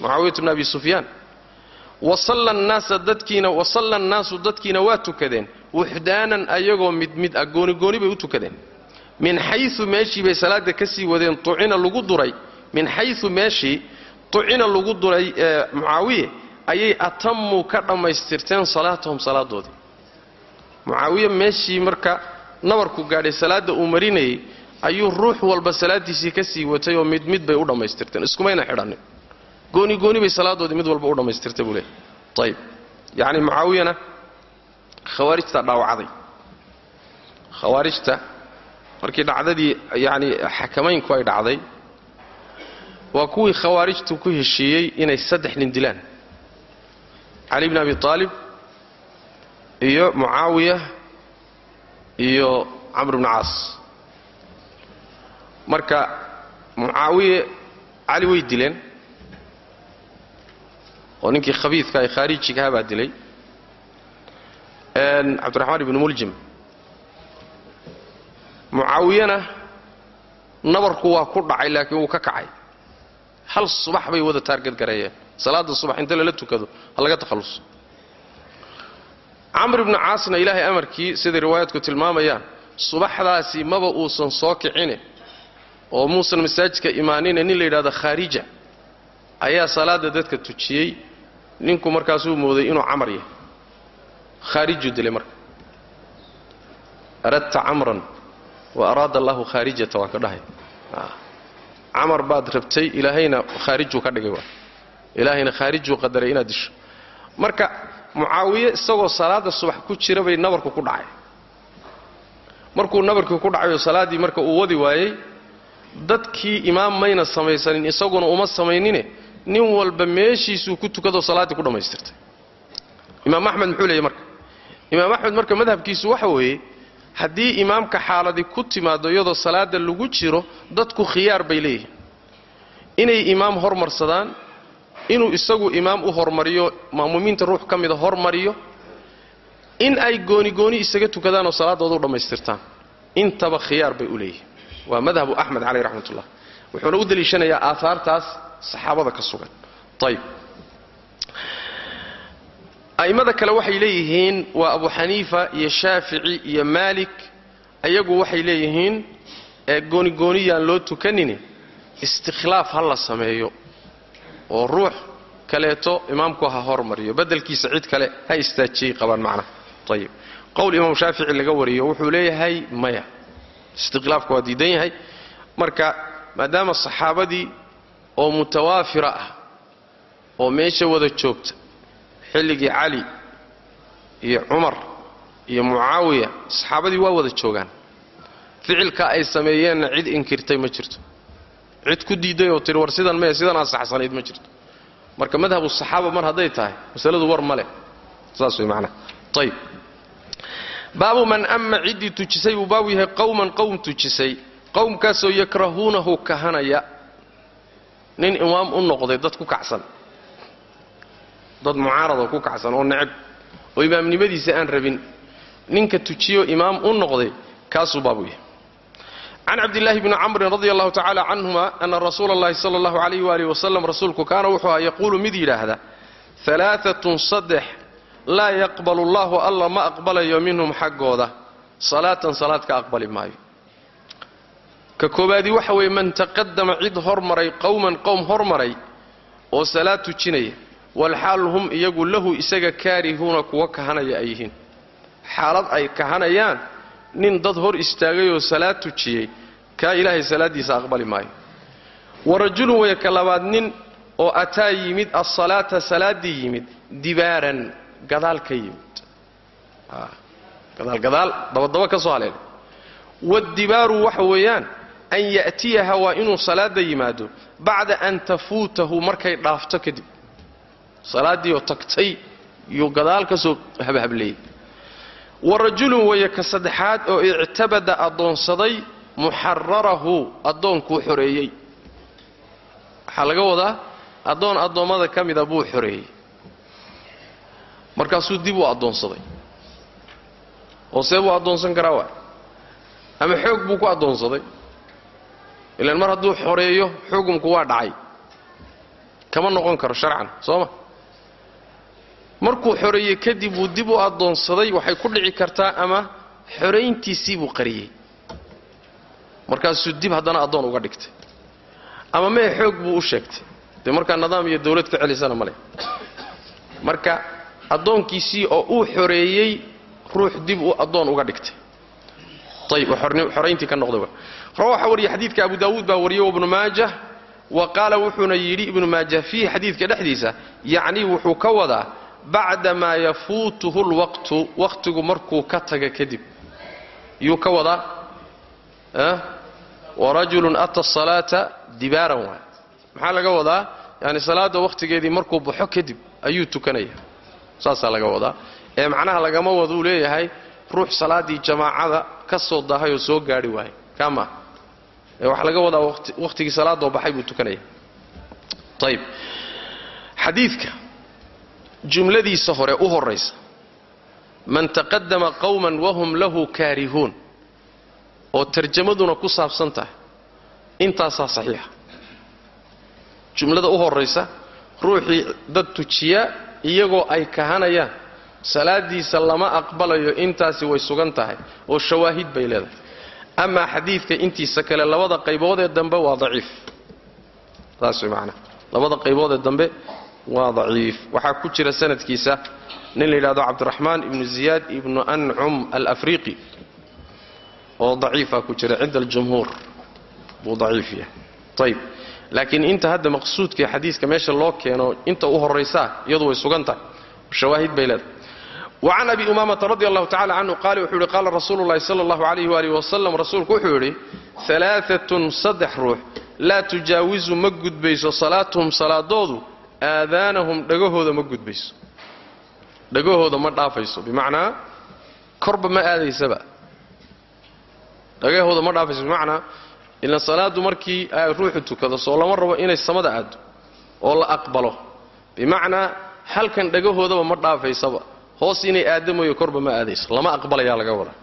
mucaawiyatu bni abi sufyaan. Wasalla nnaasa dadkiina waa tukadeen wuxdaanan ayagoo mid mid ah gooni gooni bay u tukadeen. Min xayu meeshii bay salaada ka sii wadeen tucina lagu duray min xayu meeshii tucina lagu duray mucaawiye ayay atamuu ka dhammaystirteen salaatahum salaadoodii mucaawiye meeshii marka nabarku gaadhay salaadda uu marinayay ayuu ruux walba salaadiisii ka sii watay oo mid mid bay u dhammaystirteen. Iskumayna xidhannin gooni gooni bay salaadoodii mid walba u dhammaystirtay buu leehay ayib yacni mucaawiyana khawaarijtaa dhaawacday. Khawaarijta markii dhacdadii yacni xakamaynku ay dhacday waa kuwii khawaarijtu ku heshiiyey inay saddex nin dilaan. Cali bni abi aalib iyo mucaawiya iyo camr bni caas marka mucaawiye cali way dileen oo ninkii khabiidka ee khaarijigaha baa dilay. Cabdiraxmaan ibnu muljim. Mucaawiyana nabarku waa ku dhacay laakiin wuu ka kacay. Hal subax bay wada taargadgareeyeen salaada subax inta lala tukado ha laga takhalluso camr ibnu caasna ilaahay amarkii siday riwaayaadku tilmaamayaan subaxdaasi maba uusan soo kicine oo muusan masaajidka imaanine nin la yidhahdo khaarija ayaa salaada dadka tujiyey. Ninku markaasuu mooday inuu camar yahay. Khaarijuu dilay marka. Aradta camran wa araada allahu khaarijata waan ka dhahay. Camar baad rabtay ilaahayna khaarijuu ka dhigay ilaahayna khaarijuu qadaray inaad disho. Marka mucaawiye isagoo salaada subax ku jira bay nabarku ku dhacay. Markuu nabarkii ku dhacayoo salaaddii marka uu wadi waayey dadkii imaam mayna samaysanin isaguna uma samaynine nin walba meeshiisuu ku tukadoo salaaddii ku dhammaystirtay imaam axmed muxuu leeyay marka imaam axmed marka madhabkiisu waxa weeye haddii imaamka xaaladii ku timaado iyadoo salaada lagu jiro dadku khiyaar bay leeyihiin. Inay imaam hormarsadaan inuu isagu imaam u hormariyo ma'muumiinta ruux ka mida hormariyo in ay gooni gooni isaga tukadaanoo salaadooda u dhammaystirtaan. Intaba khiyaar bay u leeyihiin. Waa madhabu axmed caleyh raxmatullah. Wuxuuna u deliishanayaa aahaartaas saxaabada ka sugan. Ayb a'immada kale waxay leeyihiin waa abu xaniifa iyo shaafici iyo maalik. Ayagu waxay leeyihiin ee goonigooniyaan loo tukanini istikhlaaf ha la sameeyo oo ruux kaleeto imaamku ha hormariyo. Beddelkiisa cid kale ha istaajiyey qabaan macnaha ayib qowl imaam shaafici laga wariyo wuxuu leeyahay maya. Istiklaafka waa diidan yahay. Marka maadaama saxaabadii oo mutawaafira ah oo meesha wada joogta xilligii cali iyo cumar iyo mucaawiya saxaabadii waa wada joogaan. Ficilka ay sameeyeenna cid inkirtay ma jirto cid ku diiday oo tiri war sidan mee sidanaa saxsanayd ma jirto. Marka madhabu saxaaba mar hadday tahay masaladu war ma leh. Saas way macnaha ayib baabu man ama ciddii tujisay buu baabu yahay qowman qowm tujisay. Qowmkaasoo yakrahuunahu kahanaya. Nin imaam u noqday dad ku kacsan. Dad mucaarado ku kacsan oo neceb. Oo imaamnimadiisa aan rabin. Ninka tujiyo imaam u noqday kaasuu baabu yahay can cabdillaahi bni camrin radi allahu tacaala canhuma ana rasuula allahi sala allahu alayh waalihi wasalam rasuulku kaana wuxuu aha yaquulu mid yidhaahda alaaatun saddex laa yaqbalu allahu alla ma aqbalayo minhum xaggooda salaatan salaad ka aqbali maayo ka koobaadii waxa weeye man taqadama cid hormaray qowman qowm hormaray oo salaad tujinaya walxaal hum iyagu lahu isaga kaarihuuna kuwa kahanaya ay yihiin xaalad ay kahanayaan nin dad hor istaagay oo salaad tujiyey kaa ilaahay salaaddiisa aqbali maayo. Wa rajulun waya ka labaad nin oo ataa yimid asalaata salaaddii yimid dibaaran gadaal ka yimid. Gadaalgadaal dabadaba ka soo haleelay. Waddibaaru waxa weeyaan an ya'tiyaha waa inuu salaadda yimaado bacda an tafuutahu markay dhaafto kadib. Salaaddii oo tagtay yuu gadaal ka soo habhableeyey wa rajulun weeye ka saddexaad oo ictabada addoonsaday muxararahu addoonkuu xoreeyey. Waxaa laga wadaa addoon addoommada ka mida buu xoreeyey. Markaasuu dib u addoonsaday. Oo see buu addoonsan karaa waa ama xoog buu ku addoonsaday? Ilaan mar hadduu xoreeyo xukumku waa dhacay. Kama noqon karo sharcan soo ma? Markuu xoreeyey kadib uu dib u addoonsaday waxay ku dhici kartaa ama xorayntiisii buu qariyey markaasuu dib haddana addoon uga dhigtay. Ama mee xoog buu u sheegtay. Dee markaa nidaam iyo dawlad ka celisana male marka addoonkiisii oo uu xoreeyey ruux dib u addoon uga dhigtay. Ayib xorayntii ka noqday rawa waxaa wariyey xadiidka abu daawuud baa wariyey ibnu maajah wa qaala wuxuuna yidhi ibnu maajah fiihi xadiidka dhexdiisa yacnii wuxuu ka wadaa bacda maa yafuutuhu lwaqtu wakhtigu markuu ka taga kadib. Yuu ka wadaa warajulun ata asalaata dibaaran waay. Maxaa laga wadaa? Yani salaadda wakhtigeedii markuu baxo kadib ayuu tukanaya. Saasaa laga wadaa. Ee macnaha lagama waduu leeyahay ruux salaaddii jamaacada ka soo dahay oo soo gaadhi waayay kama waxaa laga wadaa wakhtigii salaadoo baxay buu tukanaya. Ayib xadiidka jumladiisa hore u horaysa man taqadama qowman wahum lahu kaarihuun oo tarjamaduna ku saabsan tahay. Intaasaa saxiixa. Jumlada u horaysa ruuxii dad tujiya iyagoo ay kahanayaan salaadiisa lama aqbalayo intaasi way sugan tahay oo shawaahid bay leedahay. Amaa xadiidka intiisa kale labada qayboodee dambe waa daciif. Saas way labada qayboodee dambe waa daciif. Waxaa ku jira sanadkiisa nin la yidhahdo cabdiraxmaan ibnu ziyaad ibnu ancum alafriqi oo daciifa ku jira cinda aljumhuur. Buu daciif yahay. Ayib laakiin inta hadda maqsuudkae xadiiska meesha loo keeno inta u horaysaa iyadu way sugan tahay. Shawaahid bay leedahay. Wacan abi umaamata radi allahu tacala canhu qaali wuxuu yidhi qaala rasuulu llahi sala allahu alayh waalih wasalam rasuulku wuxuu yidhi alaaatun saddex ruux laa tujaawisu ma gudbayso salaatuhum salaadoodu aadaanahum dhagahooda ma gudbayso. Dhagahooda ma dhaafayso bimacnaa korba ma aadaysaba dhagahooda ma dhaafayso bimacnaa ilan salaaddu markii ay ruuxu tukado soo lama rabo inay samada aaddo oo la aqbalo. Bimacnaa halkan dhagahoodaba ma dhaafaysaba hoos inay aadamayo korba ma aadayso. Lama aqbalayaa laga wadaa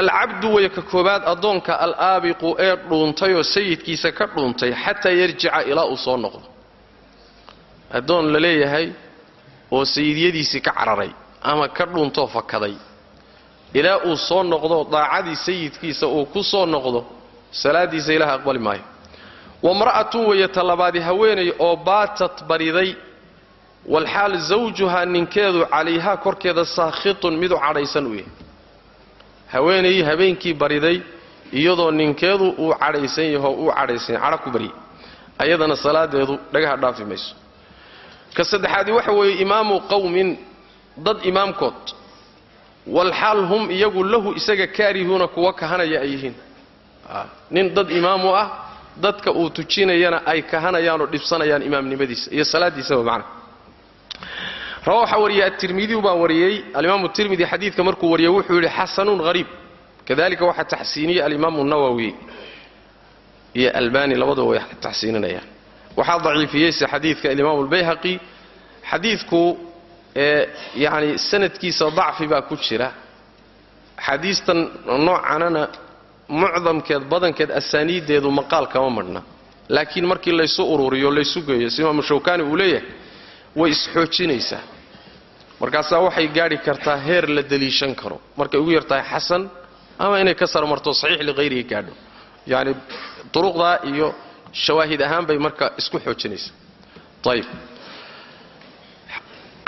alcabdu waya ka koobaad addoonka alaabiqu ee dhuuntayoo sayidkiisa ka dhuuntay xataa yarjica ilaa uu soo noqdo. Addoon la leeyahay oo sayidyadiisii ka cararay ama ka dhuuntoo fakaday ilaa uu soo noqdo daacadii sayidkiisa uu ku soo noqdo salaaddiisa ilaah aqbali maayo. Wamra'atun weeye talabaadi haweenay oo baatat bariday walxaal zawjuhaa ninkeedu calayhaa korkeeda saakhitun midu cadhaysan u yahay haweenay habeenkii bariday iyadoo ninkeedu uu cadhaysan yaho uu cadhaysan cadho ku baryay ayadana salaadeedu dhagaha dhaafi mayso. Ka saddexaadii waxa weeye imaamu qowmin dad imaamkood walxaal hum iyagu lahu isaga kaarihuuna kuwa kahanaya ay yihiin. Nin dad imaamu ah dadka uu tujinayana ay kahanayaanoo dhibsanayaan imaamnimadiisa iyo salaadiisaba macna. Rawa waxaa wariyey atirmidiyu baa wariyey alimaamu tirmidi xadiidka markuu wariyey wuxuu yidhi xasanun hariib kadalika waxaa taxsiiniyey alimaamu nawowi iyo albani labaduba way taxsiininayaan. Waxaa daciifiyeyse xadiidka alimaamu albayhaqi. Xadiidku ee yacni sanadkiisa dacfi baa ku jira. Xadiistan noocanana mucdamkeed badankeed asaaniiddeedu maqaal kama madhna laakiin markii laysu ururiyo laysu geeyo si imaamu shawkaani uu leeyahay way isxoojinaysaa. Markaasaa waxay gaadhi kartaa heer la deliishan karo. Markay ugu yartahay xasan ama inay ka sarmarto saxiix liqayrihi gaadho. Yacni duruqdaa iyo shawaahid ahaan bay marka isku xoojinaysaa. Ayib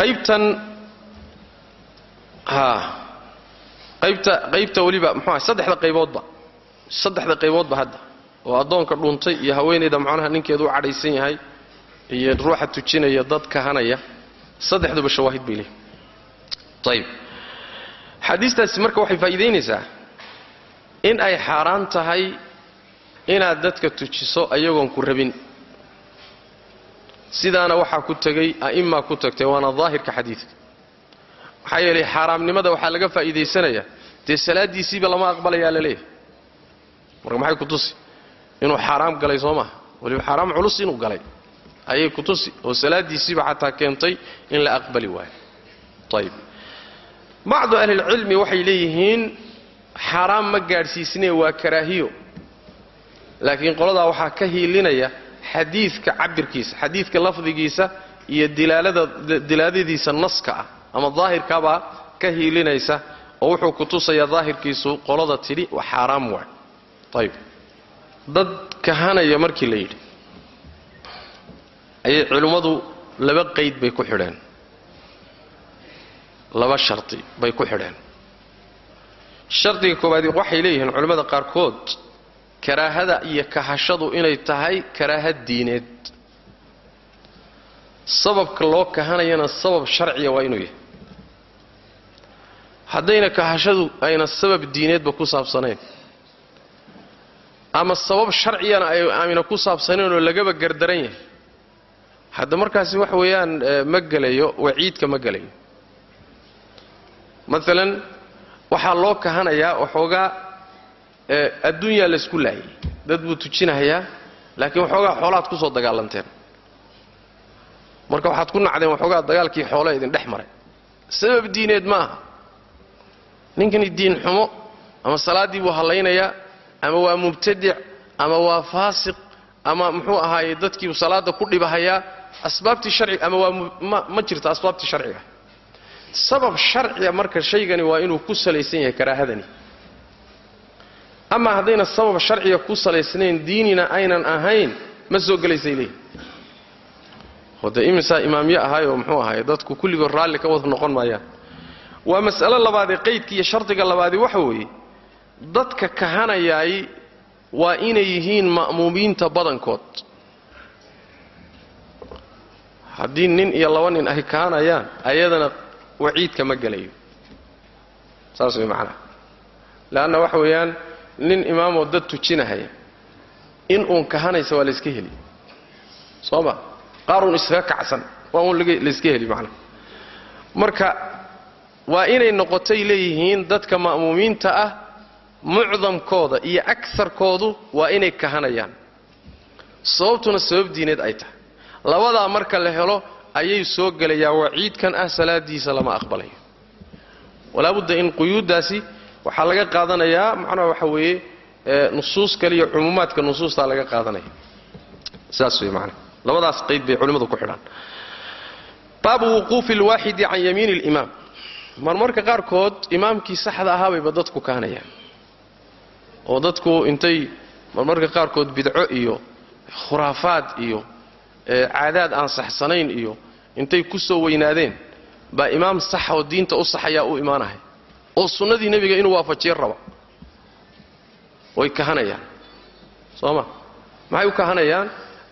qaybtan qaybta qaybta weliba muxuuaha saddexda qayboodba saddexda qayboodba hadda oo addoonka dhuuntay iyo haweenayda macnaha ninkeedu u cadhaysan yahay iyo ruuxa tujinaya dad kahanaya saddexduba shawaahid bay leeyihiin ayib xadiistaasi marka waxay faa'iidaynaysaa in ay xaaraan tahay inaad dadka tujiso ayagoon ku rabin sidaana waxaa ku tegey a'immaa ku tagtay waana daahirka xadiidka. Maxaa yeelay xaaraamnimada waxaa laga faa'iidaysanayaa dee salaaddiisiiba lama aqbalayaa la leeyahay. Marka maxay ku tusi? Inuu xaaraam galay soo maaha. Weliba xaaraam culus inuu galay. Ayay ku tusi oo salaaddiisiiba xataa keentay in la aqbali waayo. Ayib bacdu ahlilcilmi waxay leeyihiin xaaraam ma gaadhsiisnee waa karaahiyo. Laakiin qoladaa waxaa ka hiilinaya xadiidka cabirkiisa xadiidka lafdigiisa iyo dilaaladiisa naska ah ama daahirkabaa ka hiilinaysa oo wuxuu ku tusayaa daahirkiisu qolada tidhi xaaraam waay. Ayib dad kahanaya markii la yidhi. Ayay culimmadu laba qayd bay ku xidheen. Laba shardi bay ku xidheen. Shardiga koowaad waxay leeyihiin culimmada qaarkood karaahada iyo kahashadu inay tahay karaaha diineed. Sababka loo kahanayana sabab sharciya waa inuu yahay. Haddayna kahashadu ayna sabab diineedba ku saabsanayn. Ama sabab sharciyana ayna ku saabsanayn oo lagaba gardaran yahay. Hadda markaasi wax weeyaan ma gelayo waciidka ma gelayo maalan waxaa loo kahanayaa waxoogaa adduunyaa laysku laayay dad buu tujinahayaa laakiin waxoogaa xoolaad ku soo dagaalanteen. Marka waxaad ku nacdeen waxoogaa dagaalkii xoole idin dhex maray. Sabab diineed ma aha. Ninkani diin xumo ama salaaddii buu hallaynayaa ama waa mubtadic ama waa faasiq ama muxuu ahaaye dadkiibu salaadda ku dhibahayaa asbaabtii sharciga ama waa ma jirto asbaabtii sharciga. Sabab sharciga marka shaygani waa inuu ku salaysan yahay karaahadani ama haddayna sabab sharciga ku salaysnayn diinina aynan ahayn ma soo gelaysay leeyihi hode imisaa imaamyo ahaayoo muxuu ahaay dadku kulligood raalli ka wada noqon maayaan. Waa mas'alo labaadee qaydka iyo shardiga labaadi waxa weeye dadka kahanayaay waa inay yihiin ma'muumiinta badankood. Haddii nin iyo laba nin ay kahanayaan ayadana waciidka ma gelayo. Saas way macnaha leanna waxa weeyaan nin imaamoo dad tujinahaya in uun kahanaysa waa layska heli. Soo ma? Qaar uun iskaga kacsan waa uun layska heli macnaha marka waa inay noqotay leeyihiin dadka ma'muumiinta ah mucdamkooda iyo akarkoodu waa inay kahanayaan sababtuna sabab diineed ay tahay. Labadaa marka la helo ayay soo gelayaa waciidkan ah salaadiisa lama aqbalayo walaabudda in quyuuddaasi waxaa laga qaadanayaa macnaha waxa weeye nusuus kale iyo cumuumaadka nusuustaa laga qaadanaya. Saas wey macnaha. Labadaas qayd bay culimmadu ku xidhaan. Baabu wuquufi alwaaxidi can yamiini alimaam. Marmarka qaarkood imaamkii saxda ahaabayba dadku kahanayaan. Oo dadku intay marmarka qaarkood bidco iyo khuraafaad iyo caadaad aan saxsanayn iyo intay ku soo weynaadeen baa imaam saxa oo diinta u saxayaa u imaanahay oo sunnadii nebiga inuu waafajiyo raba. Way kahanayaan. Soo ma? Maxay u kahanayaan?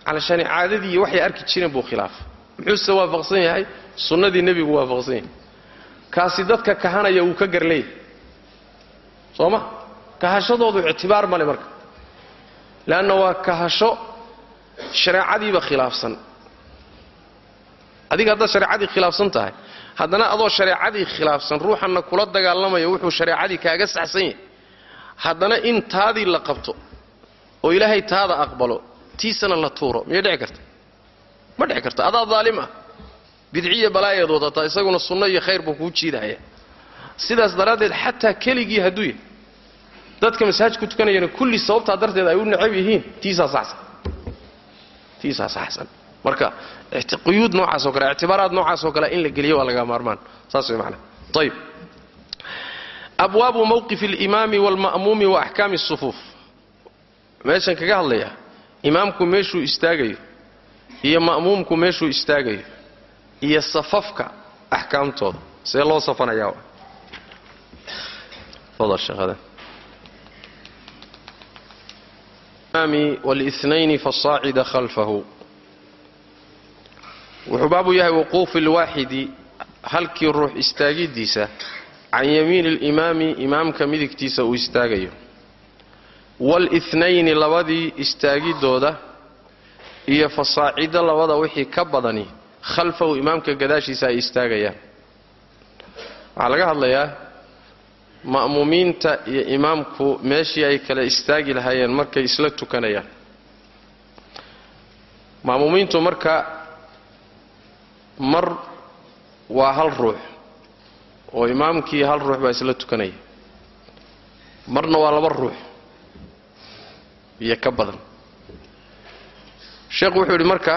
Calashani caadadii iyo waxay arki jireen buu khilaafa muxuuse waafaqsan yahay? Sunnadii nebigu waafaqsan yahay. Kaasi dadka kahanaya wuu ka garleeyay soo ma? Kahashadoodu ictibaar male marka. Leanna waa kahasho shareecadiiba khilaafsan. Adiga haddaad shareecadii khilaafsan tahay haddana adoo shareecadii khilaafsan ruuxanna kula dagaalamayo wuxuu shareecadii kaaga saxsan yahay. Haddana in taadii la qabto oo ilaahay taada aqbalo tiisana la tuuro miyay dhici karta? Ma dhici karto adaa daalim ah. Bidciya balaayaad wadataa isaguna sunno iyo khayr buu kuu jiidahaya. Sidaas daraaddeed xataa keligii hadduu yahay dadka masaajid ku tukanayana kulli sababtaa darteed ay u necab yihiin tiisaa saxsan. Tiisaa saxsan marka quyuud noocaasoo kale ictibaaraad noocaasoo kale in la geliyo waa laga maarmaan. Saas way macna ayb abwaabu mawqif alimaami waalma'muumi wa axkaami asufuuf meeshan kaga hadlayaa imaamku meeshuu istaagayo iyo ma'muumku meeshuu istaagayo iyo safafka axkaamtooda see loo safanayaa walainayni fasaacida khalfahu wuxuu baabu yahay wuquufi lwaaxidi halkii ruux istaagidiisa can yamiini alimaami imaamka midigtiisa uu istaagayo. Waalitnayni labadii istaagidooda iyo fasaacido labada wixii ka badani khalfahu imaamka gadaashiisa ay istaagayaan. Waxaa laga hadlayaa ma'muumiinta iyo imaamku meeshii ay kala istaagi lahaayeen markay isla tukanayaan. Ma'muumiintu marka mar waa hal ruux oo imaamkii hal ruux baa isla tukanaya. Marna waa laba ruux iyo ka badan. Sheekhu wuxuu yidhi marka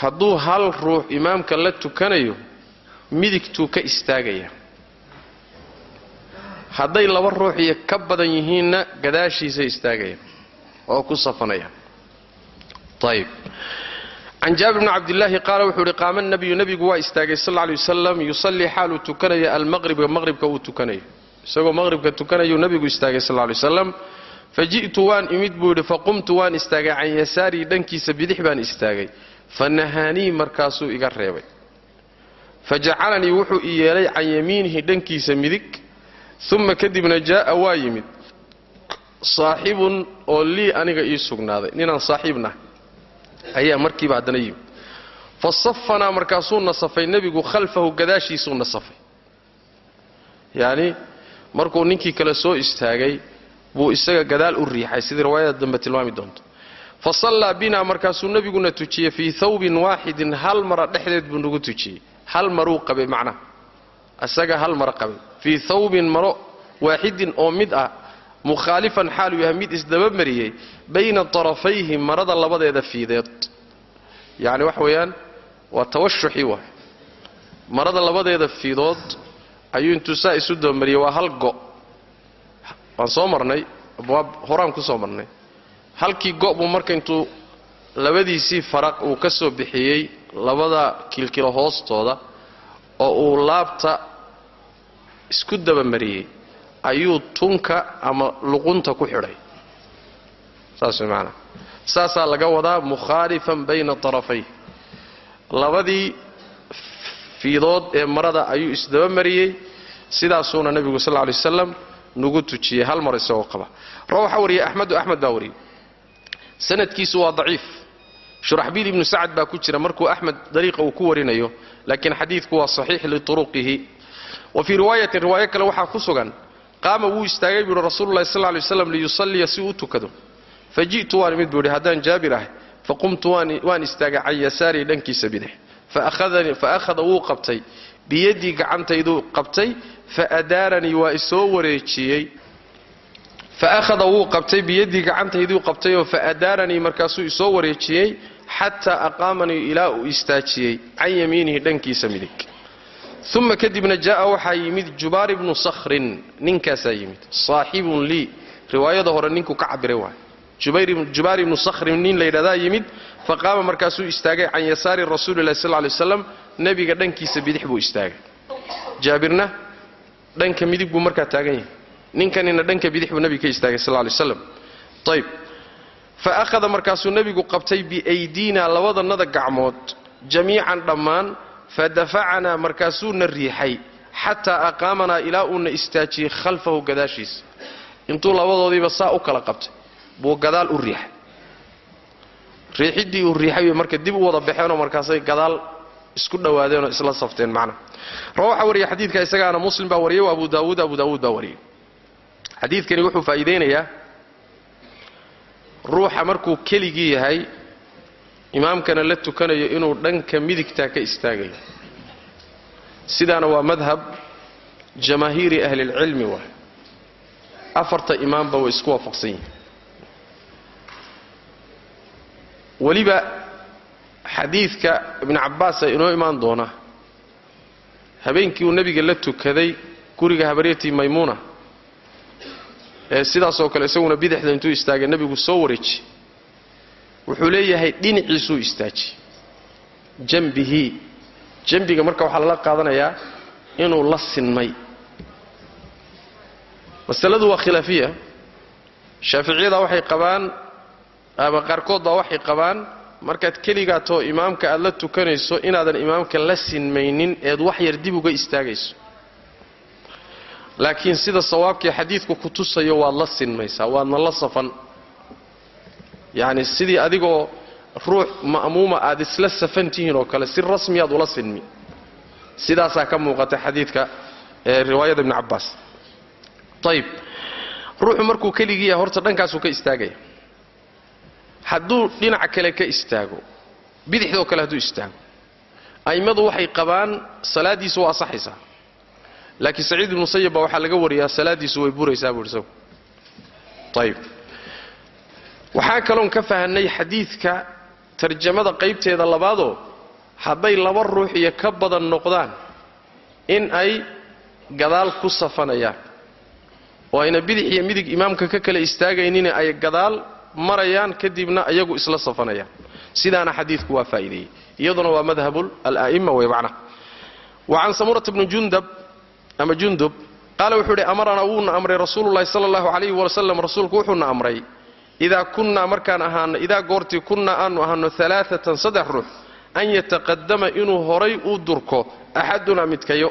hadduu hal ruux imaamka la tukanayo midigtuu ka istaagaya. Hadday laba ruux iyo ka badan yihiinna gadaashiisa istaagayaan oo ku safanayaan. Ayib can jaabir bni cabdillaahi qaala wuxuu ihi qaama nabiyu nebigu waa istaagay sal alay wasalam yusallii xaaluu tukanaya almaqriba maqribka uu tukanayo isagoo maqribka tukanayuu nebigu istaagay sal alay wasalam faji'tu waan imid buu yidhi faqumtu waan istaagay can yasaarii dhankiisa bidix baan istaagay fa nahaanii markaasuu iga reebay fa jacalanii wuxuu i yeelay can yamiinihi dhankiisa midig uma kadibna jaa'a waa yimid saaxibun oo lii aniga ii sugnaaday ninaan saaxiibnah ayaa markiiba haddana yimid. Fa safanaa markaasuu nasafay nebigu khalfahu gadaashiisuu nasafay. Yacni markuu ninkii kale soo istaagay buu isaga gadaal u riixay sidii riwaayada dambe tilmaami doonto. Fa sallaa binaa markaasuu nebiguna tujiyey fii thawbin waaxidin hal mara dhexdeed buu nagu tujiyey. Hal maruu qabay macnaha isaga hal maro qabay. Fii thawbin maro waaxidin oo mid ah mukhaalifan xaaluu yahay mid isdaba mariyey bayna tarafayhi marada labadeeda fiideed. Yacni waxa weeyaan waa tawashuxii waay. Marada labadeeda fiidood ayuu intuu saa isu dabamariyey waa hal go' waan soo marnay abwaab horaan ku soo marnay. Halkii go' buu marka intuu labadiisii faraq uu ka soo bixiyey labada kilkilo hoostooda oo uu laabta isku dabamariyey ayuu tunka ama luqunta ku xidhay. Saas way macanaa saasaa laga wadaa mukhaalifan bayna tarafay labadii fiidood ee marada ayuu isdaba mariyey sidaasuuna nebigu sal alay wasalam nugu tujiyey hal mar isagoo qaba. Ra waxaa wariyey axmedu axmed baa wariyey. Sanadkiisu waa daciif. Shuraxbiil ibnu sacad baa ku jira markuu axmed dariiqa uu ku warinayo laakiin xadiidku waa saxiix lituruqihi wa fii riwaayatin riwaayo kale waxaa ku sugan qaama wuu istaagay buu yidhi rasuululahi sal lay waslam liyusalliya si uu tukado. Fa waan imid buu yidhi haddaan jaabir ahay. Fa qumtu waan istaagay can yasaarii dhankiisa bidix. Fa akhada wuu qabtay. Biyaddii gacantayduu qabtay fa adaaranii waa isoo wareejiyey. Fa akhada wuu qabtay. Biyaddii gacantayduu qabtayoo fa adaaranii markaasuu isoo wareejiyey xataa aqaamanii ilaa uu istaajiyey. Can yamiinihi dhankiisa midig uma kadibna jaa'a waxaa yimid jubaar ibnu sakhrin ninkaasaa yimid saaxibun lii riwaayada hore ninkuu ka cabiray waay jubaar ibnu sakhrin nin layidhahdaa yimid faqaama markaasuu istaagay can yasaari rasuulilahi sal lay waslam nebiga dhankiisa bidix buu istaagay jaabirna dhanka midig buu markaa taagan yahay ninkanina dhanka bidix buu nebiga ka istaagay sal lay waslam ayb fa akhada markaasuu nebigu qabtay biaydina labadannada gacmood jamiican dhammaan fa dafacanaa markaasuuna riixay xataa aqaamanaa ilaa uuna istaajiyey khalfahu gadaashiisa intuu labadoodiiba saa u kala qabtay buu gadaal u riixay riixiddii uu riixay marka dib u wada baxeenoo markaasay gadaal isku dhowaadeenoo isla safteen macnaha rawa waxaa wariyay xadiidka isagaana muslim baa wariyay wa abu daawuud abu daawuud baa wariyay xadiidkani wuxuu faa'iidaynayaa ruuxa markuu keligii yahay imaamkana la tukanayo inuu dhanka midigtaa ka istaagayo sidaana waa madhab jamaahiiri ahlilcilmi waay afarta imaamba way isku waafaqsan yihiin. Weliba xadiidka ibnu cabbaasa inoo imaan doona habeenkii uu nebiga la tukaday guriga habaryartii maymuuna ee sidaasoo kale isaguna bidixda intuu istaagay nebigu soo wareeji wuxuu leeyahay dhinaciisuu istaaji jambihi jambiga marka waxaa lala qaadanayaa inuu la sinmay. Masaladu waa khilaafiya. Shaaficiyada waxay qabaan ama qaarkood waxay qabaan markaad keligaa too imaamka aad la tukanayso inaadan imaamka la sinmaynin eed wax yar dib uga istaagayso. Laakiin sida sawaabkii xadiidku ku tusayo waad la sinmaysaa waadna la safan yacni sidii adigoo ruux ma'muuma aad isla safan tihiin oo kale si rasmiyaad ula sinmi. Sidaasaa ka muuqata xadiidka riwaayada ibni cabbaas. Ayib ruuxu markuu keligii yahay horta dhankaasuu ka istaagaya. Hadduu dhinaca kale ka istaago bidixdoo kale hadduu istaago a'immadu waxay qabaan salaaddiisu waa asaxaysaa laakiin saciid ibnu musayib baa waxaa laga wariyaa salaaddiisu way buraysaa buu isagu. Ayib waxaa kaloon ka fahanay xadiidka tarjamada qaybteeda labaadoo hadday laba ruux iyo ka badan noqdaan in ay gadaal ku safanayaan. Oo ayna bidix iyo midig imaamka ka kala istaagaynina ay gadaal marayaan kadibna iyagu isla safanayaan. Sidaana xadiidku waa faa'iideeyey. Iyaduna waa madhabu ala'imma wey macnaha wa can samurata jundab ama jundub qaala wuxuu idhi amaranaa wuuna amray rasuululahi sala allahu calayhi wasalam rasuulku wuxuuna amray idaa kunnaa markaan ahaano idaa goortii kunnaa aanu ahaano alaaatan saddex ruux an yataqadama inuu horay u durko axadunaa midkayo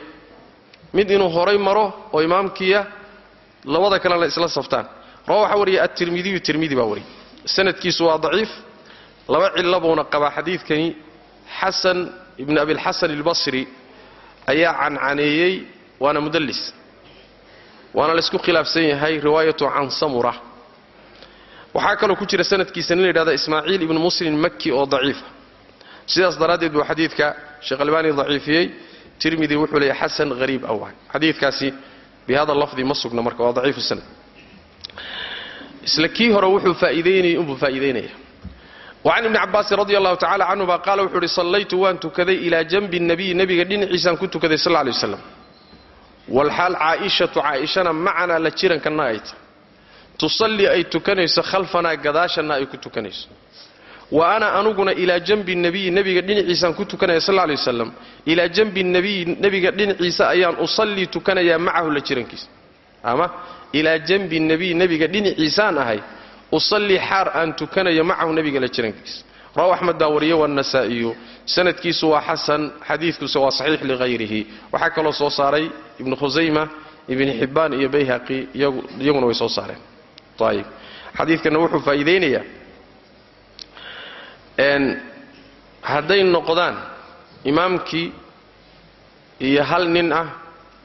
mid inuu horay maro oo imaamkiiya labada kalena isla saftaan rawa waxaa wariya atirmidiyu tirmidi baa wariya sanadkiisu waa daciif laba cilo buuna qabaa xadiidkani xasan ibni abilxasan albasri ayaa cancaneeyey waana mudallis waana laysku khilaafsan yahay riwaayatu can samura waxaa kaloo ku jira sanadkiisa nin la yidhahda ismaaciil ibnu muslim maki oo daciifa sidaas daraaddeed buu xadiidka sheekh albaani daciifiyey tirmidi wuxuu leeyahy xasan hariib awaan. Xadiidkaasi bihada lafdi ma sugna marka waa daciifu sanad. Isla kii hore wuxuu faa'iidaynayay inbuu faa'iidaynaya wacan ibni cabaasin radi allahu tacala canhuma qaala wuxuu uhi sallaytu waan tukaday ilaa janbi nabiy nebiga dhinaciisaan ku tukaday sal lay waslam walxaal caa'ishatu caa'ishana macanaa la jirankanna ay tahay tusallii ay tukanayso khalfanaa gadaashanna ay ku tukanayso. Wa ana anuguna ilaa janbi nabiyi nebiga dhinaciisaan ku tukanaya sal lay wasalam ilaa janbi nabiyi nebiga dhinaciisa ayaan usallii tukanayaa macahu la jirankiisa ama ilaa janbi nabiy nebiga dhinaciisaan ahay usallii xaar aan tukanayo macahu nebiga la jirankiisa rawahu axmed baa wariye waannasaa'iyu sanadkiisu waa xasan xadiidkuse waa saxiix lighayrihi waxaa kaloo soo saaray ibnu khusayma ibni xibbaan iyo bayhaqi iyaguna way soo saareen ayib xadiidkana wuxuu faa'iidaynayaa hadday noqdaan imaamkii iyo hal nin ah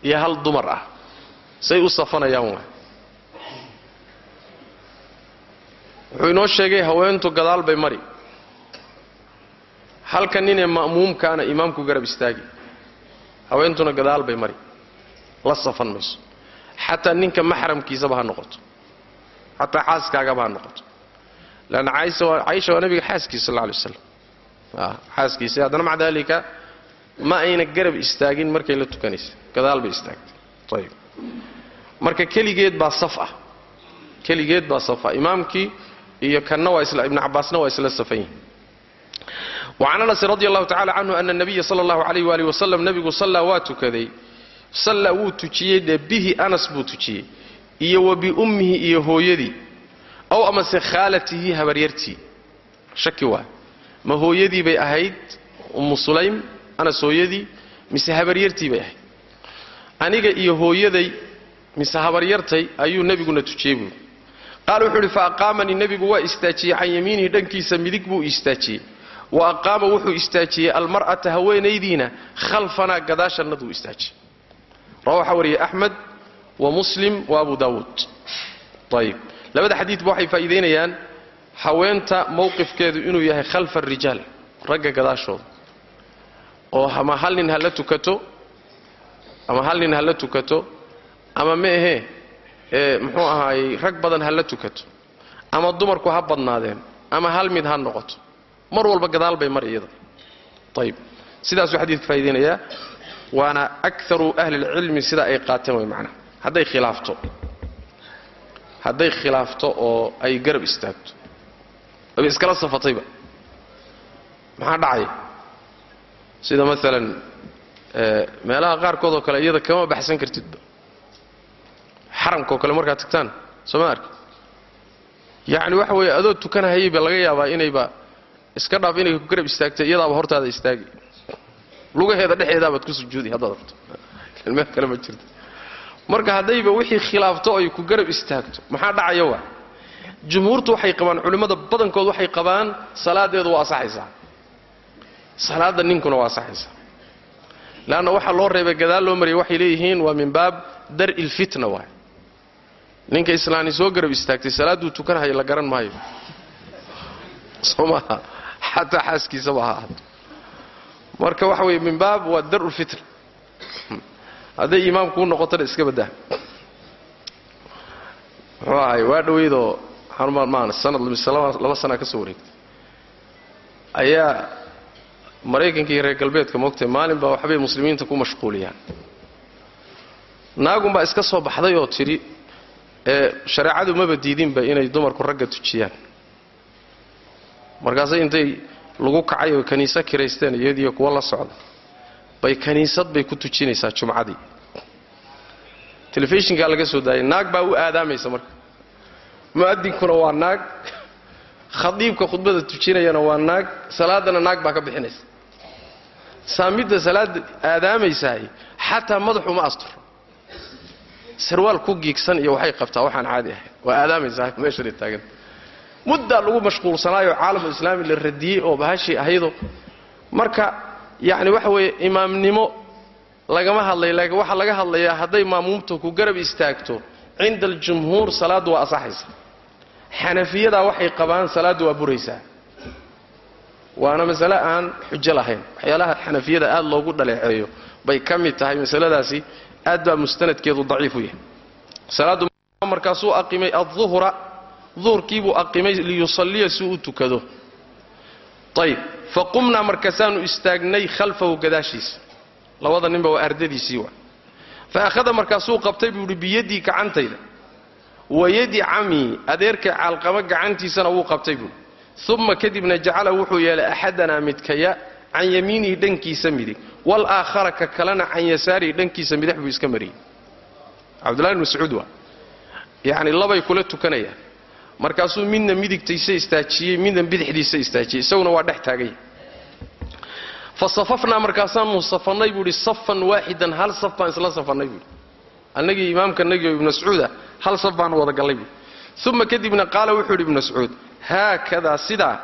iyo hal dumar ah say u safanayaan waay wuxuu inoo sheegay haweentu gadaal bay mari halka ninee ma'muumkaana imaamku garab istaagi haweentuna gadaal bay mari la safan mayso xataa ninka maxramkiisaba ha noqoto xataa xaaskaagaba ha noqoto leanna caaisha waa nabiga xaaskiisa sal lla alay waslam xaaskiisa haddana maca daalika ma ayna garab istaagin markay la tukanaysa gadaal bay istaagtay. Ayib marka keligeed baa saf ah keligeed baa saf ah imaamkii iyo kanna waa isla ibnu cabbaasna waa isla safan yihiin wacan anas radi allahu tacala canhu ana nabiya sala allahu alayh waali wasalam nebigu sallaa waa tukaday. Sallaa wuu tujiyey dee bihi anas buu tujiyey iyo wa biummihi iyo hooyadii ow amase khaalatihi habaryartii shaki waa ma hooyadii bay ahayd ummu sulaym anas hooyadii mise habaryartii bay ahayd. Aniga iyo hooyaday mise habaryartay ayuu nebiguna tujiyey qaala wuxuu uhi fa aqaamanii nebigu waa istaajiyey can yamiinihi dhankiisa midig buu istaajiyey. Wa aqaama wuxuu istaajiyey almar'ata haweenaydiina khalfanaa gadaashannaduu istaajiyey. Rawa waxaa wariyey axmed wa muslim wa abu daawuud ayib labada xadiidba waxay faa'iidaynayaan haweenta mowqifkeedu inuu yahay khalfa arijaal ragga gadaashooda. Oo ama hal nin ha la tukato ama hal nin ha la tukato ama ma ahee ee muxuu ahaayey rag badan ha la tukato ama dumarku ha badnaadeen ama hal mid ha noqoto. Mar walba gadaal bay mar iyada. Ayib sidaasuu xadiidka faa'idaynayaa waana akaru ahlilcilmi sida ay qaateen way hadday khilaafto. Hadday khilaafto oo ay garab istaagto. Ayba iskala safatayba maxaa dhacaya sida maalan meelaha qaarkood oo kale iyada kama baxsan kartidba xaramka oo kale markaad tagtaan sooma arki? Yacni waxa weeye adoo tukanahayay ba laga yaabaa inayba iska dhaaf inay ku garab istaagtay iyadaaba hortaada istaagi. Lugaheeda dhexeedaabaad ku sujuudi haddaad rabto. Meel kale ma jirto marka haddayba wixii khilaafto ay ku garab istaagto. Maxaa dhacaya waa? Jumhuurtu waxay qabaan culimmada badankood waxay qabaan salaadeedu waa asaxaysaa salaadda ninkuna waa asaxaysaa leanna waxaa loo reebay gadaal loo mariyay waxay leeyihiin waa min baab dar'i lfitna waay ninka islaani soo garab istaagtay salaadduu tukanahaya la garan maayo. Soo xataa xaaskiisaba ha ahaato marka waxa weeye min baab waa dar'u lfitna hadday imaamkuu noqotona iska baddaa muxuu ahay waa dhoweydoo xanumaan sanad laba sanaa ka soo wareegtay. Ayaa maraykanka iyo reer galbeedka moogtay maalin baa waxbay muslimiinta ku mashquuliyaan. Naagunbaa iska soo baxday oo tidhi ee shareecadu maba diidinba inay dumarku ragga tujiyaan. Markaasay intay lagu kacay oo kaniisa kiraysteen iyadiiyo kuwa la socda bay kaniisad bay ku tujinaysaa jumcadii. Telefishinkaa laga soo daayay naag baa u aadaamaysa marka. Mu'adinkuna waa naag. Khadiibka khudbada tujinayana waa naag. Salaadana naag baa ka bixinaysa. Saamidda salaada aadaamaysahay xataa madaxu ma asturo sarwaal ku giigsan iyo waxay qabtaa waxaan caadi ahay. Waa aadaamaysaa meeshanay taaganta muddaa lagu mashquulsanaayo caalamu islaami la radiyey oo bahashii ahaydo. Marka yacni waxa weeye imaamnimo lagama hadlay laakiin waxaa laga hadlayaa hadday maamuumta ku garab istaagto cinda aljumhuur salaaddu waa asaxaysa. Xanafiyadaa waxay qabaan salaaddu waa buraysaa. Waana masale aan xujo lahayn. Waxyaalaha xanafiyada aad loogu dhaleeceeyo bay ka mid tahay masaladaasi. Aad baa mustanadkeedu daciif u yahay. Salaaddu markaasuu aqimay adduhra duhurkiibuu aqimay liyusalliya si u tukado faqumnaa markaasaanu istaagnay khalfahu gadaashiisa labada ninba waa ardadiisii wa fa akhada markaasuu qabtay buu yidhi biyadii gacantayda wa yadi camii adeerkay caalqama gacantiisana wuu qabtay buui uma kadibna jacala wuxuu yeelay axadanaa midkaya can yamiinihi dhankiisa midig. Waalaakhara ka kalena can yasaarihi dhankiisa midix buu iska mariyey. Cabdullahi bn mascuud waa. Yacni labay kula tukanayaan markaasuu midna midigtaysa istaajiyey midna bidixdiisa istaajiyey isaguna waa dhex taaganya fa safafnaa markaasaanu safannay buu idhi safan waaxidan hal saf baan isla safannay buuhi annagii imaamkanagii ibnu mascuuda hal saf baanu wada gallay buui uma kadibna qaala wuxuu yidhi ibnu mascuud haakadaa sidaa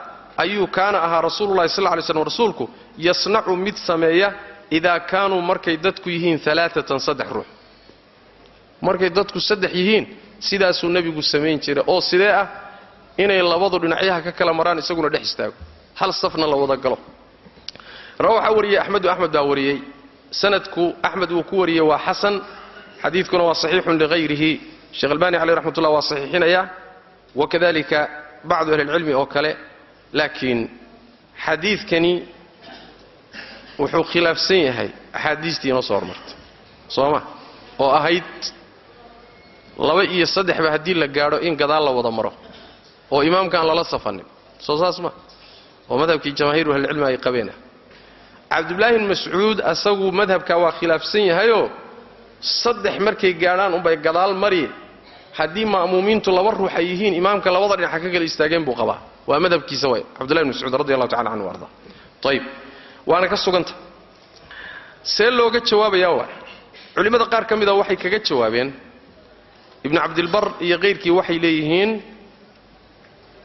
ayuu kaana ahaa rasuululahi sal lay slm rasuulku yasnacu mid sameeya idaa kaanuu markay dadku yihiin alaaatan saddex ruux. Markay dadku saddex yihiin sidaasuu nebigu samayn jiray oo sidee ah inay labadu dhinacyaha ka kala maraan isaguna dhex istaago. Hal safna la wada galo. Waxaa wariyey axmedu axmed baa wariyey. Sanadku axmed uu ku wariyey waa xasan. Xadiidkuna waa saxiixun lighayrihi. Sheekh albani caleyh raxmatullah waa saxiixinaya. Wakadalika bacdu ahlilcilmi oo kale. Laakiin xadiidkani wuxuu khilaafsan yahay axaadiistii inoo soo hormartay soo ma oo ahayd laba iyo saddexba haddii la gaadho in gadaal la wada maro oo imaamkaan lala safanin. Soo saas ma oo madhabkii jamaahiiru ahlilcilmi ay qabeen. Cabdullaahi bn mascuud asagu madhabkaa waa khilaafsan yahayoo saddex markay gaadhaan unbay gadaal mari. Haddii ma'muumiintu laba ruux ay yihiin imaamka labada dhinaca ka kala istaageen buu qabaa. Waa madhabkiisa way. Cabdullahi bn mascuud radi allahu tacala canhu arda. Ayib waana ka suganta. See looga jawaabayaa waa culimmada qaar ka mida waxay kaga jawaabeen ibnu cabdilbar iyo kayrkii waxay leeyihiin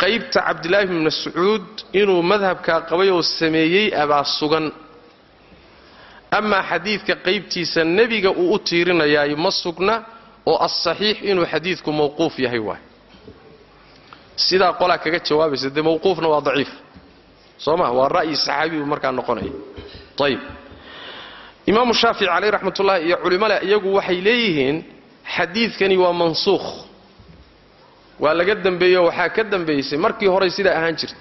qaybta cabdilaahi bn mascuud inuu madhabkaa qabay oo sameeyey abaa sugan. Amaa xadiidka qaybtiisa nebiga uu u tiirinayaay ma sugna oo asaxiix inuu xadiidku mawquuf yahay waay. Sidaa qolaa kaga jawaabaysa dee mawquufna waa daciif. Soo ma waa ra'yi saxaabibu markaa noqonaya ayib imaamu shaafici caleyh raxmatullahi iyo culimmale iyagu waxay leeyihiin xadiidkani waa mansuukh. Waa laga dembeeyo waxaa ka dambaysay markii horey sidaa ahaan jirta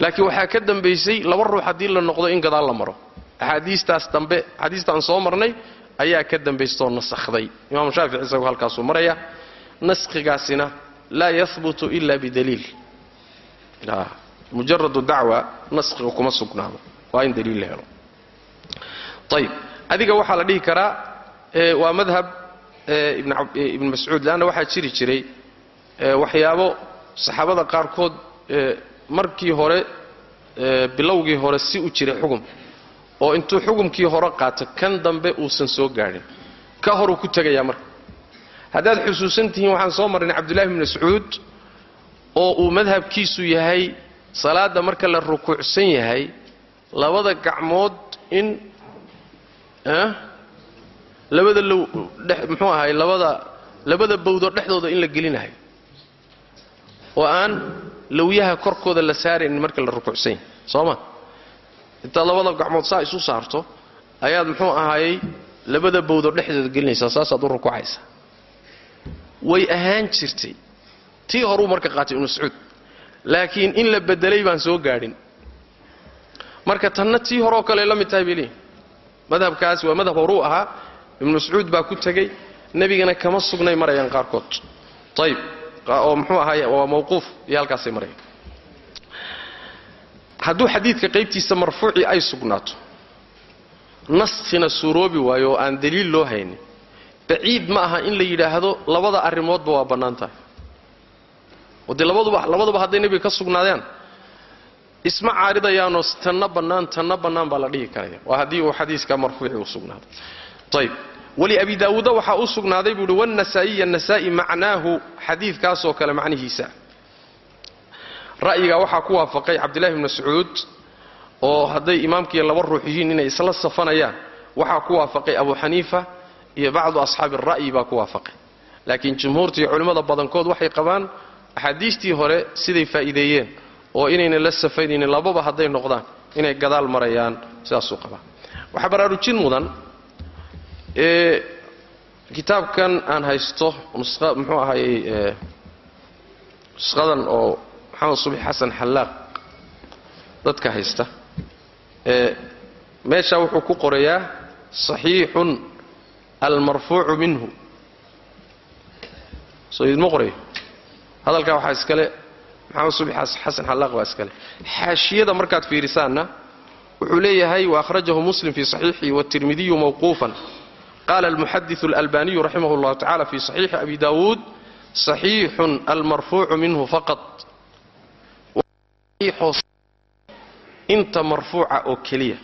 laakiin waxaa ka dambaysay laba ruux haddii la noqdo in gadaal la maro. Axaadiistaas dambe axaadiistaan soo marnay ayaa ka dambaystaoo nasakhday. Imaamu shaafici isagu halkaasuu maraya naskhigaasina laa yahbutu ila bidaliil. Mujaradu dacwa naskhiga kuma sugnaado. Waa in daliil la helo. Ayib adiga waxaa la dhihi karaa waa madhab ibn mascuud leanna waxaa jiri jiray waxyaabo saxaabada qaarkood markii hore bilowgii hore si u jiray xugum oo intuu xugumkii hore qaato kan dambe uusan soo gaadhin ka horuu ku tegayaa marka. Haddaad xusuusan tihiin waxaan soo marnay cabdullahi bn mascuud oo uu madhabkiisu yahay salaadda marka la rukuucsan yahay labada gacmood in labada low muxuu ahay labada labada bawdoo dhexdooda in la gelinayo oo aan lowyaha korkooda la saaraynin marka la rukuucsan yahay soo ma? Intaad labada gacmood saa isu saarto ayaad muxuu ahaayey labada bawdoo dhexdooda gelinaysaa saasaad u rukuucaysaa way ahaan jirtay. Tii horuu marka qaatay ibnu mascuud laakiin in la bedelay baan soo gaadhin. Marka tanna tii horoo kale la mid tahay bay leeyihiin madhabkaasi waa madhab horuu ahaa ibnu mascuud baa ku tegey nebigana kama sugnay marayaan qaarkood. Ayib oo muxuu ahaay waa mawquuf iyo halkaasay marayaan. Hadduu xadiidka qaybtiisa marfuucii ay sugnaato naskhina suuroobi waayo oo aan daliil loo haynin baciid ma aha in la yidhaahdo labada arrimoodba waa bannaan tahay. Oo dee labaduba labaduba hadday nebiga ka sugnaadaan isma caaridayaanoo tanna bannaan tanna bannaan baa la dhihi karaya. Waa haddii uu xadiiska marfuuci u sugnaado ayb wali abi daawuuda waxaa u sugnaaday buu uhi wannasaa'iya nasaa'i macnaahu xadiidkaasoo kale macnihiisa. Ra'yigaa waxaa ku waafaqay cabdillahi bn mascuud oo hadday imaamkiiyo laba ruux yihiin inay isla safanayaan waxaa ku waafaqay abu xaniifa iyo bacdu asxaabi ra'yi baa ku waafaqay. Laakiin jumhuurta iyo culimmada badankood waxay qabaan axaadiistii hore siday faa'iideeyeen oo inaynan la safaynaynin lababa hadday noqdaan inay gadaal marayaan sidaasuu qabaa. Waxaa baraarujin mudan ee kitaabkan aan haysto nusqa muxuu ahayey nusqadan oo maxamed subix xasan xallaaq dadka haysta. Ee wuxuu ku qorayaa saxiixun almarfuucu minhu. Soo idinma qorayo hadalkaa waxaa iskale maxamed subix xasan xallaaq baa iskale. Xaashiyada markaad fiirisaanna wuxuu leeyahay waahrajahu muslim fi saxiixihi wاtirmidiyu mawquufan qala almuxadiثu اlalbaniyu raximah اllahu tacala fi صaxiixi abi dawuud صaxiixun almarfuucu minhu faqad inta marfuuca oo keliya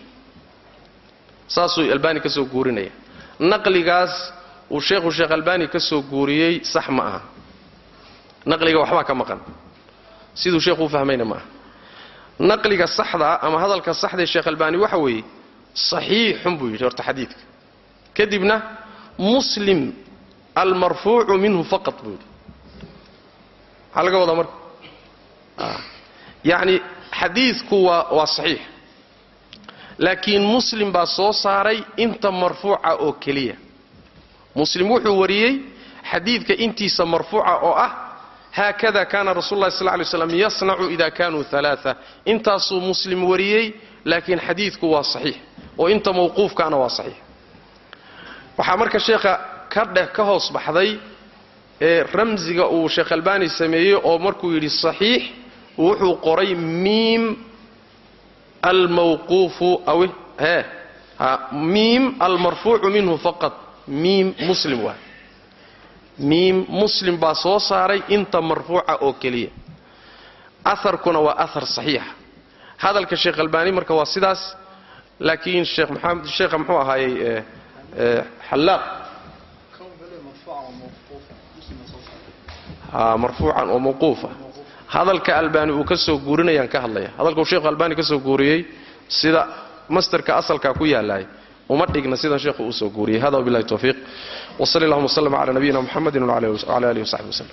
saasuu albani ka soo guurinaya naqligaas uu sheekhu sheekh albani ka soo guuriyey sax ma aha naqliga waxbaa ka maqan siduu sheekhu u fahmayna ma aha naqliga saxdaa ama hadalka saxdae sheekh albani waxa weeye saxiixun buu yidhi horta xadiidka kadibna muslim almarfuucu minhu faqad buu yidhi. Maxaa laga wadaa marka. Yacni xadiidku waa waa saxiix. Laakiin muslim baa soo saaray inta marfuuca oo keliya. Muslim wuxuu wariyey xadiidka intiisa marfuuca oo ah haakada kaana rasul llahi sal lay slam yasnacu ida kanuu alaaa intaasuu muslim wariyey laakiin xadiidku waa saxiix. Oo inta mawquufkaana waa saxiix waxaa marka sheekha ka dheh ka hoos baxday ee ramsiga uu sheekh albani sameeyey oo markuu yidhi saxiix wuxuu qoray miim almawquufu aw he miim almarfuucu minhu faqad miim muslim waay miim muslim baa soo saaray inta marfuuca oo keliya. Aharkuna waa ahar saxiixa. Hadalka sheekh albani marka waa sidaas laakiin sheekh maxamed sheekha muxuu ahaayey xallaaq marfuucan oo mawquufa hadalka albani uu ka soo guurinayaan ka hadlaya. Hadalka uu sheekhu albani ka soo guuriyey sida masterka asalkaa ku yaalaay uma dhigna sidan sheekhu uu soo guuriyey. Hada wabillahi tawfiiq. Wsali allahuma wslm cala nabiyina muxamedi wcala alihi wasaxbi waslem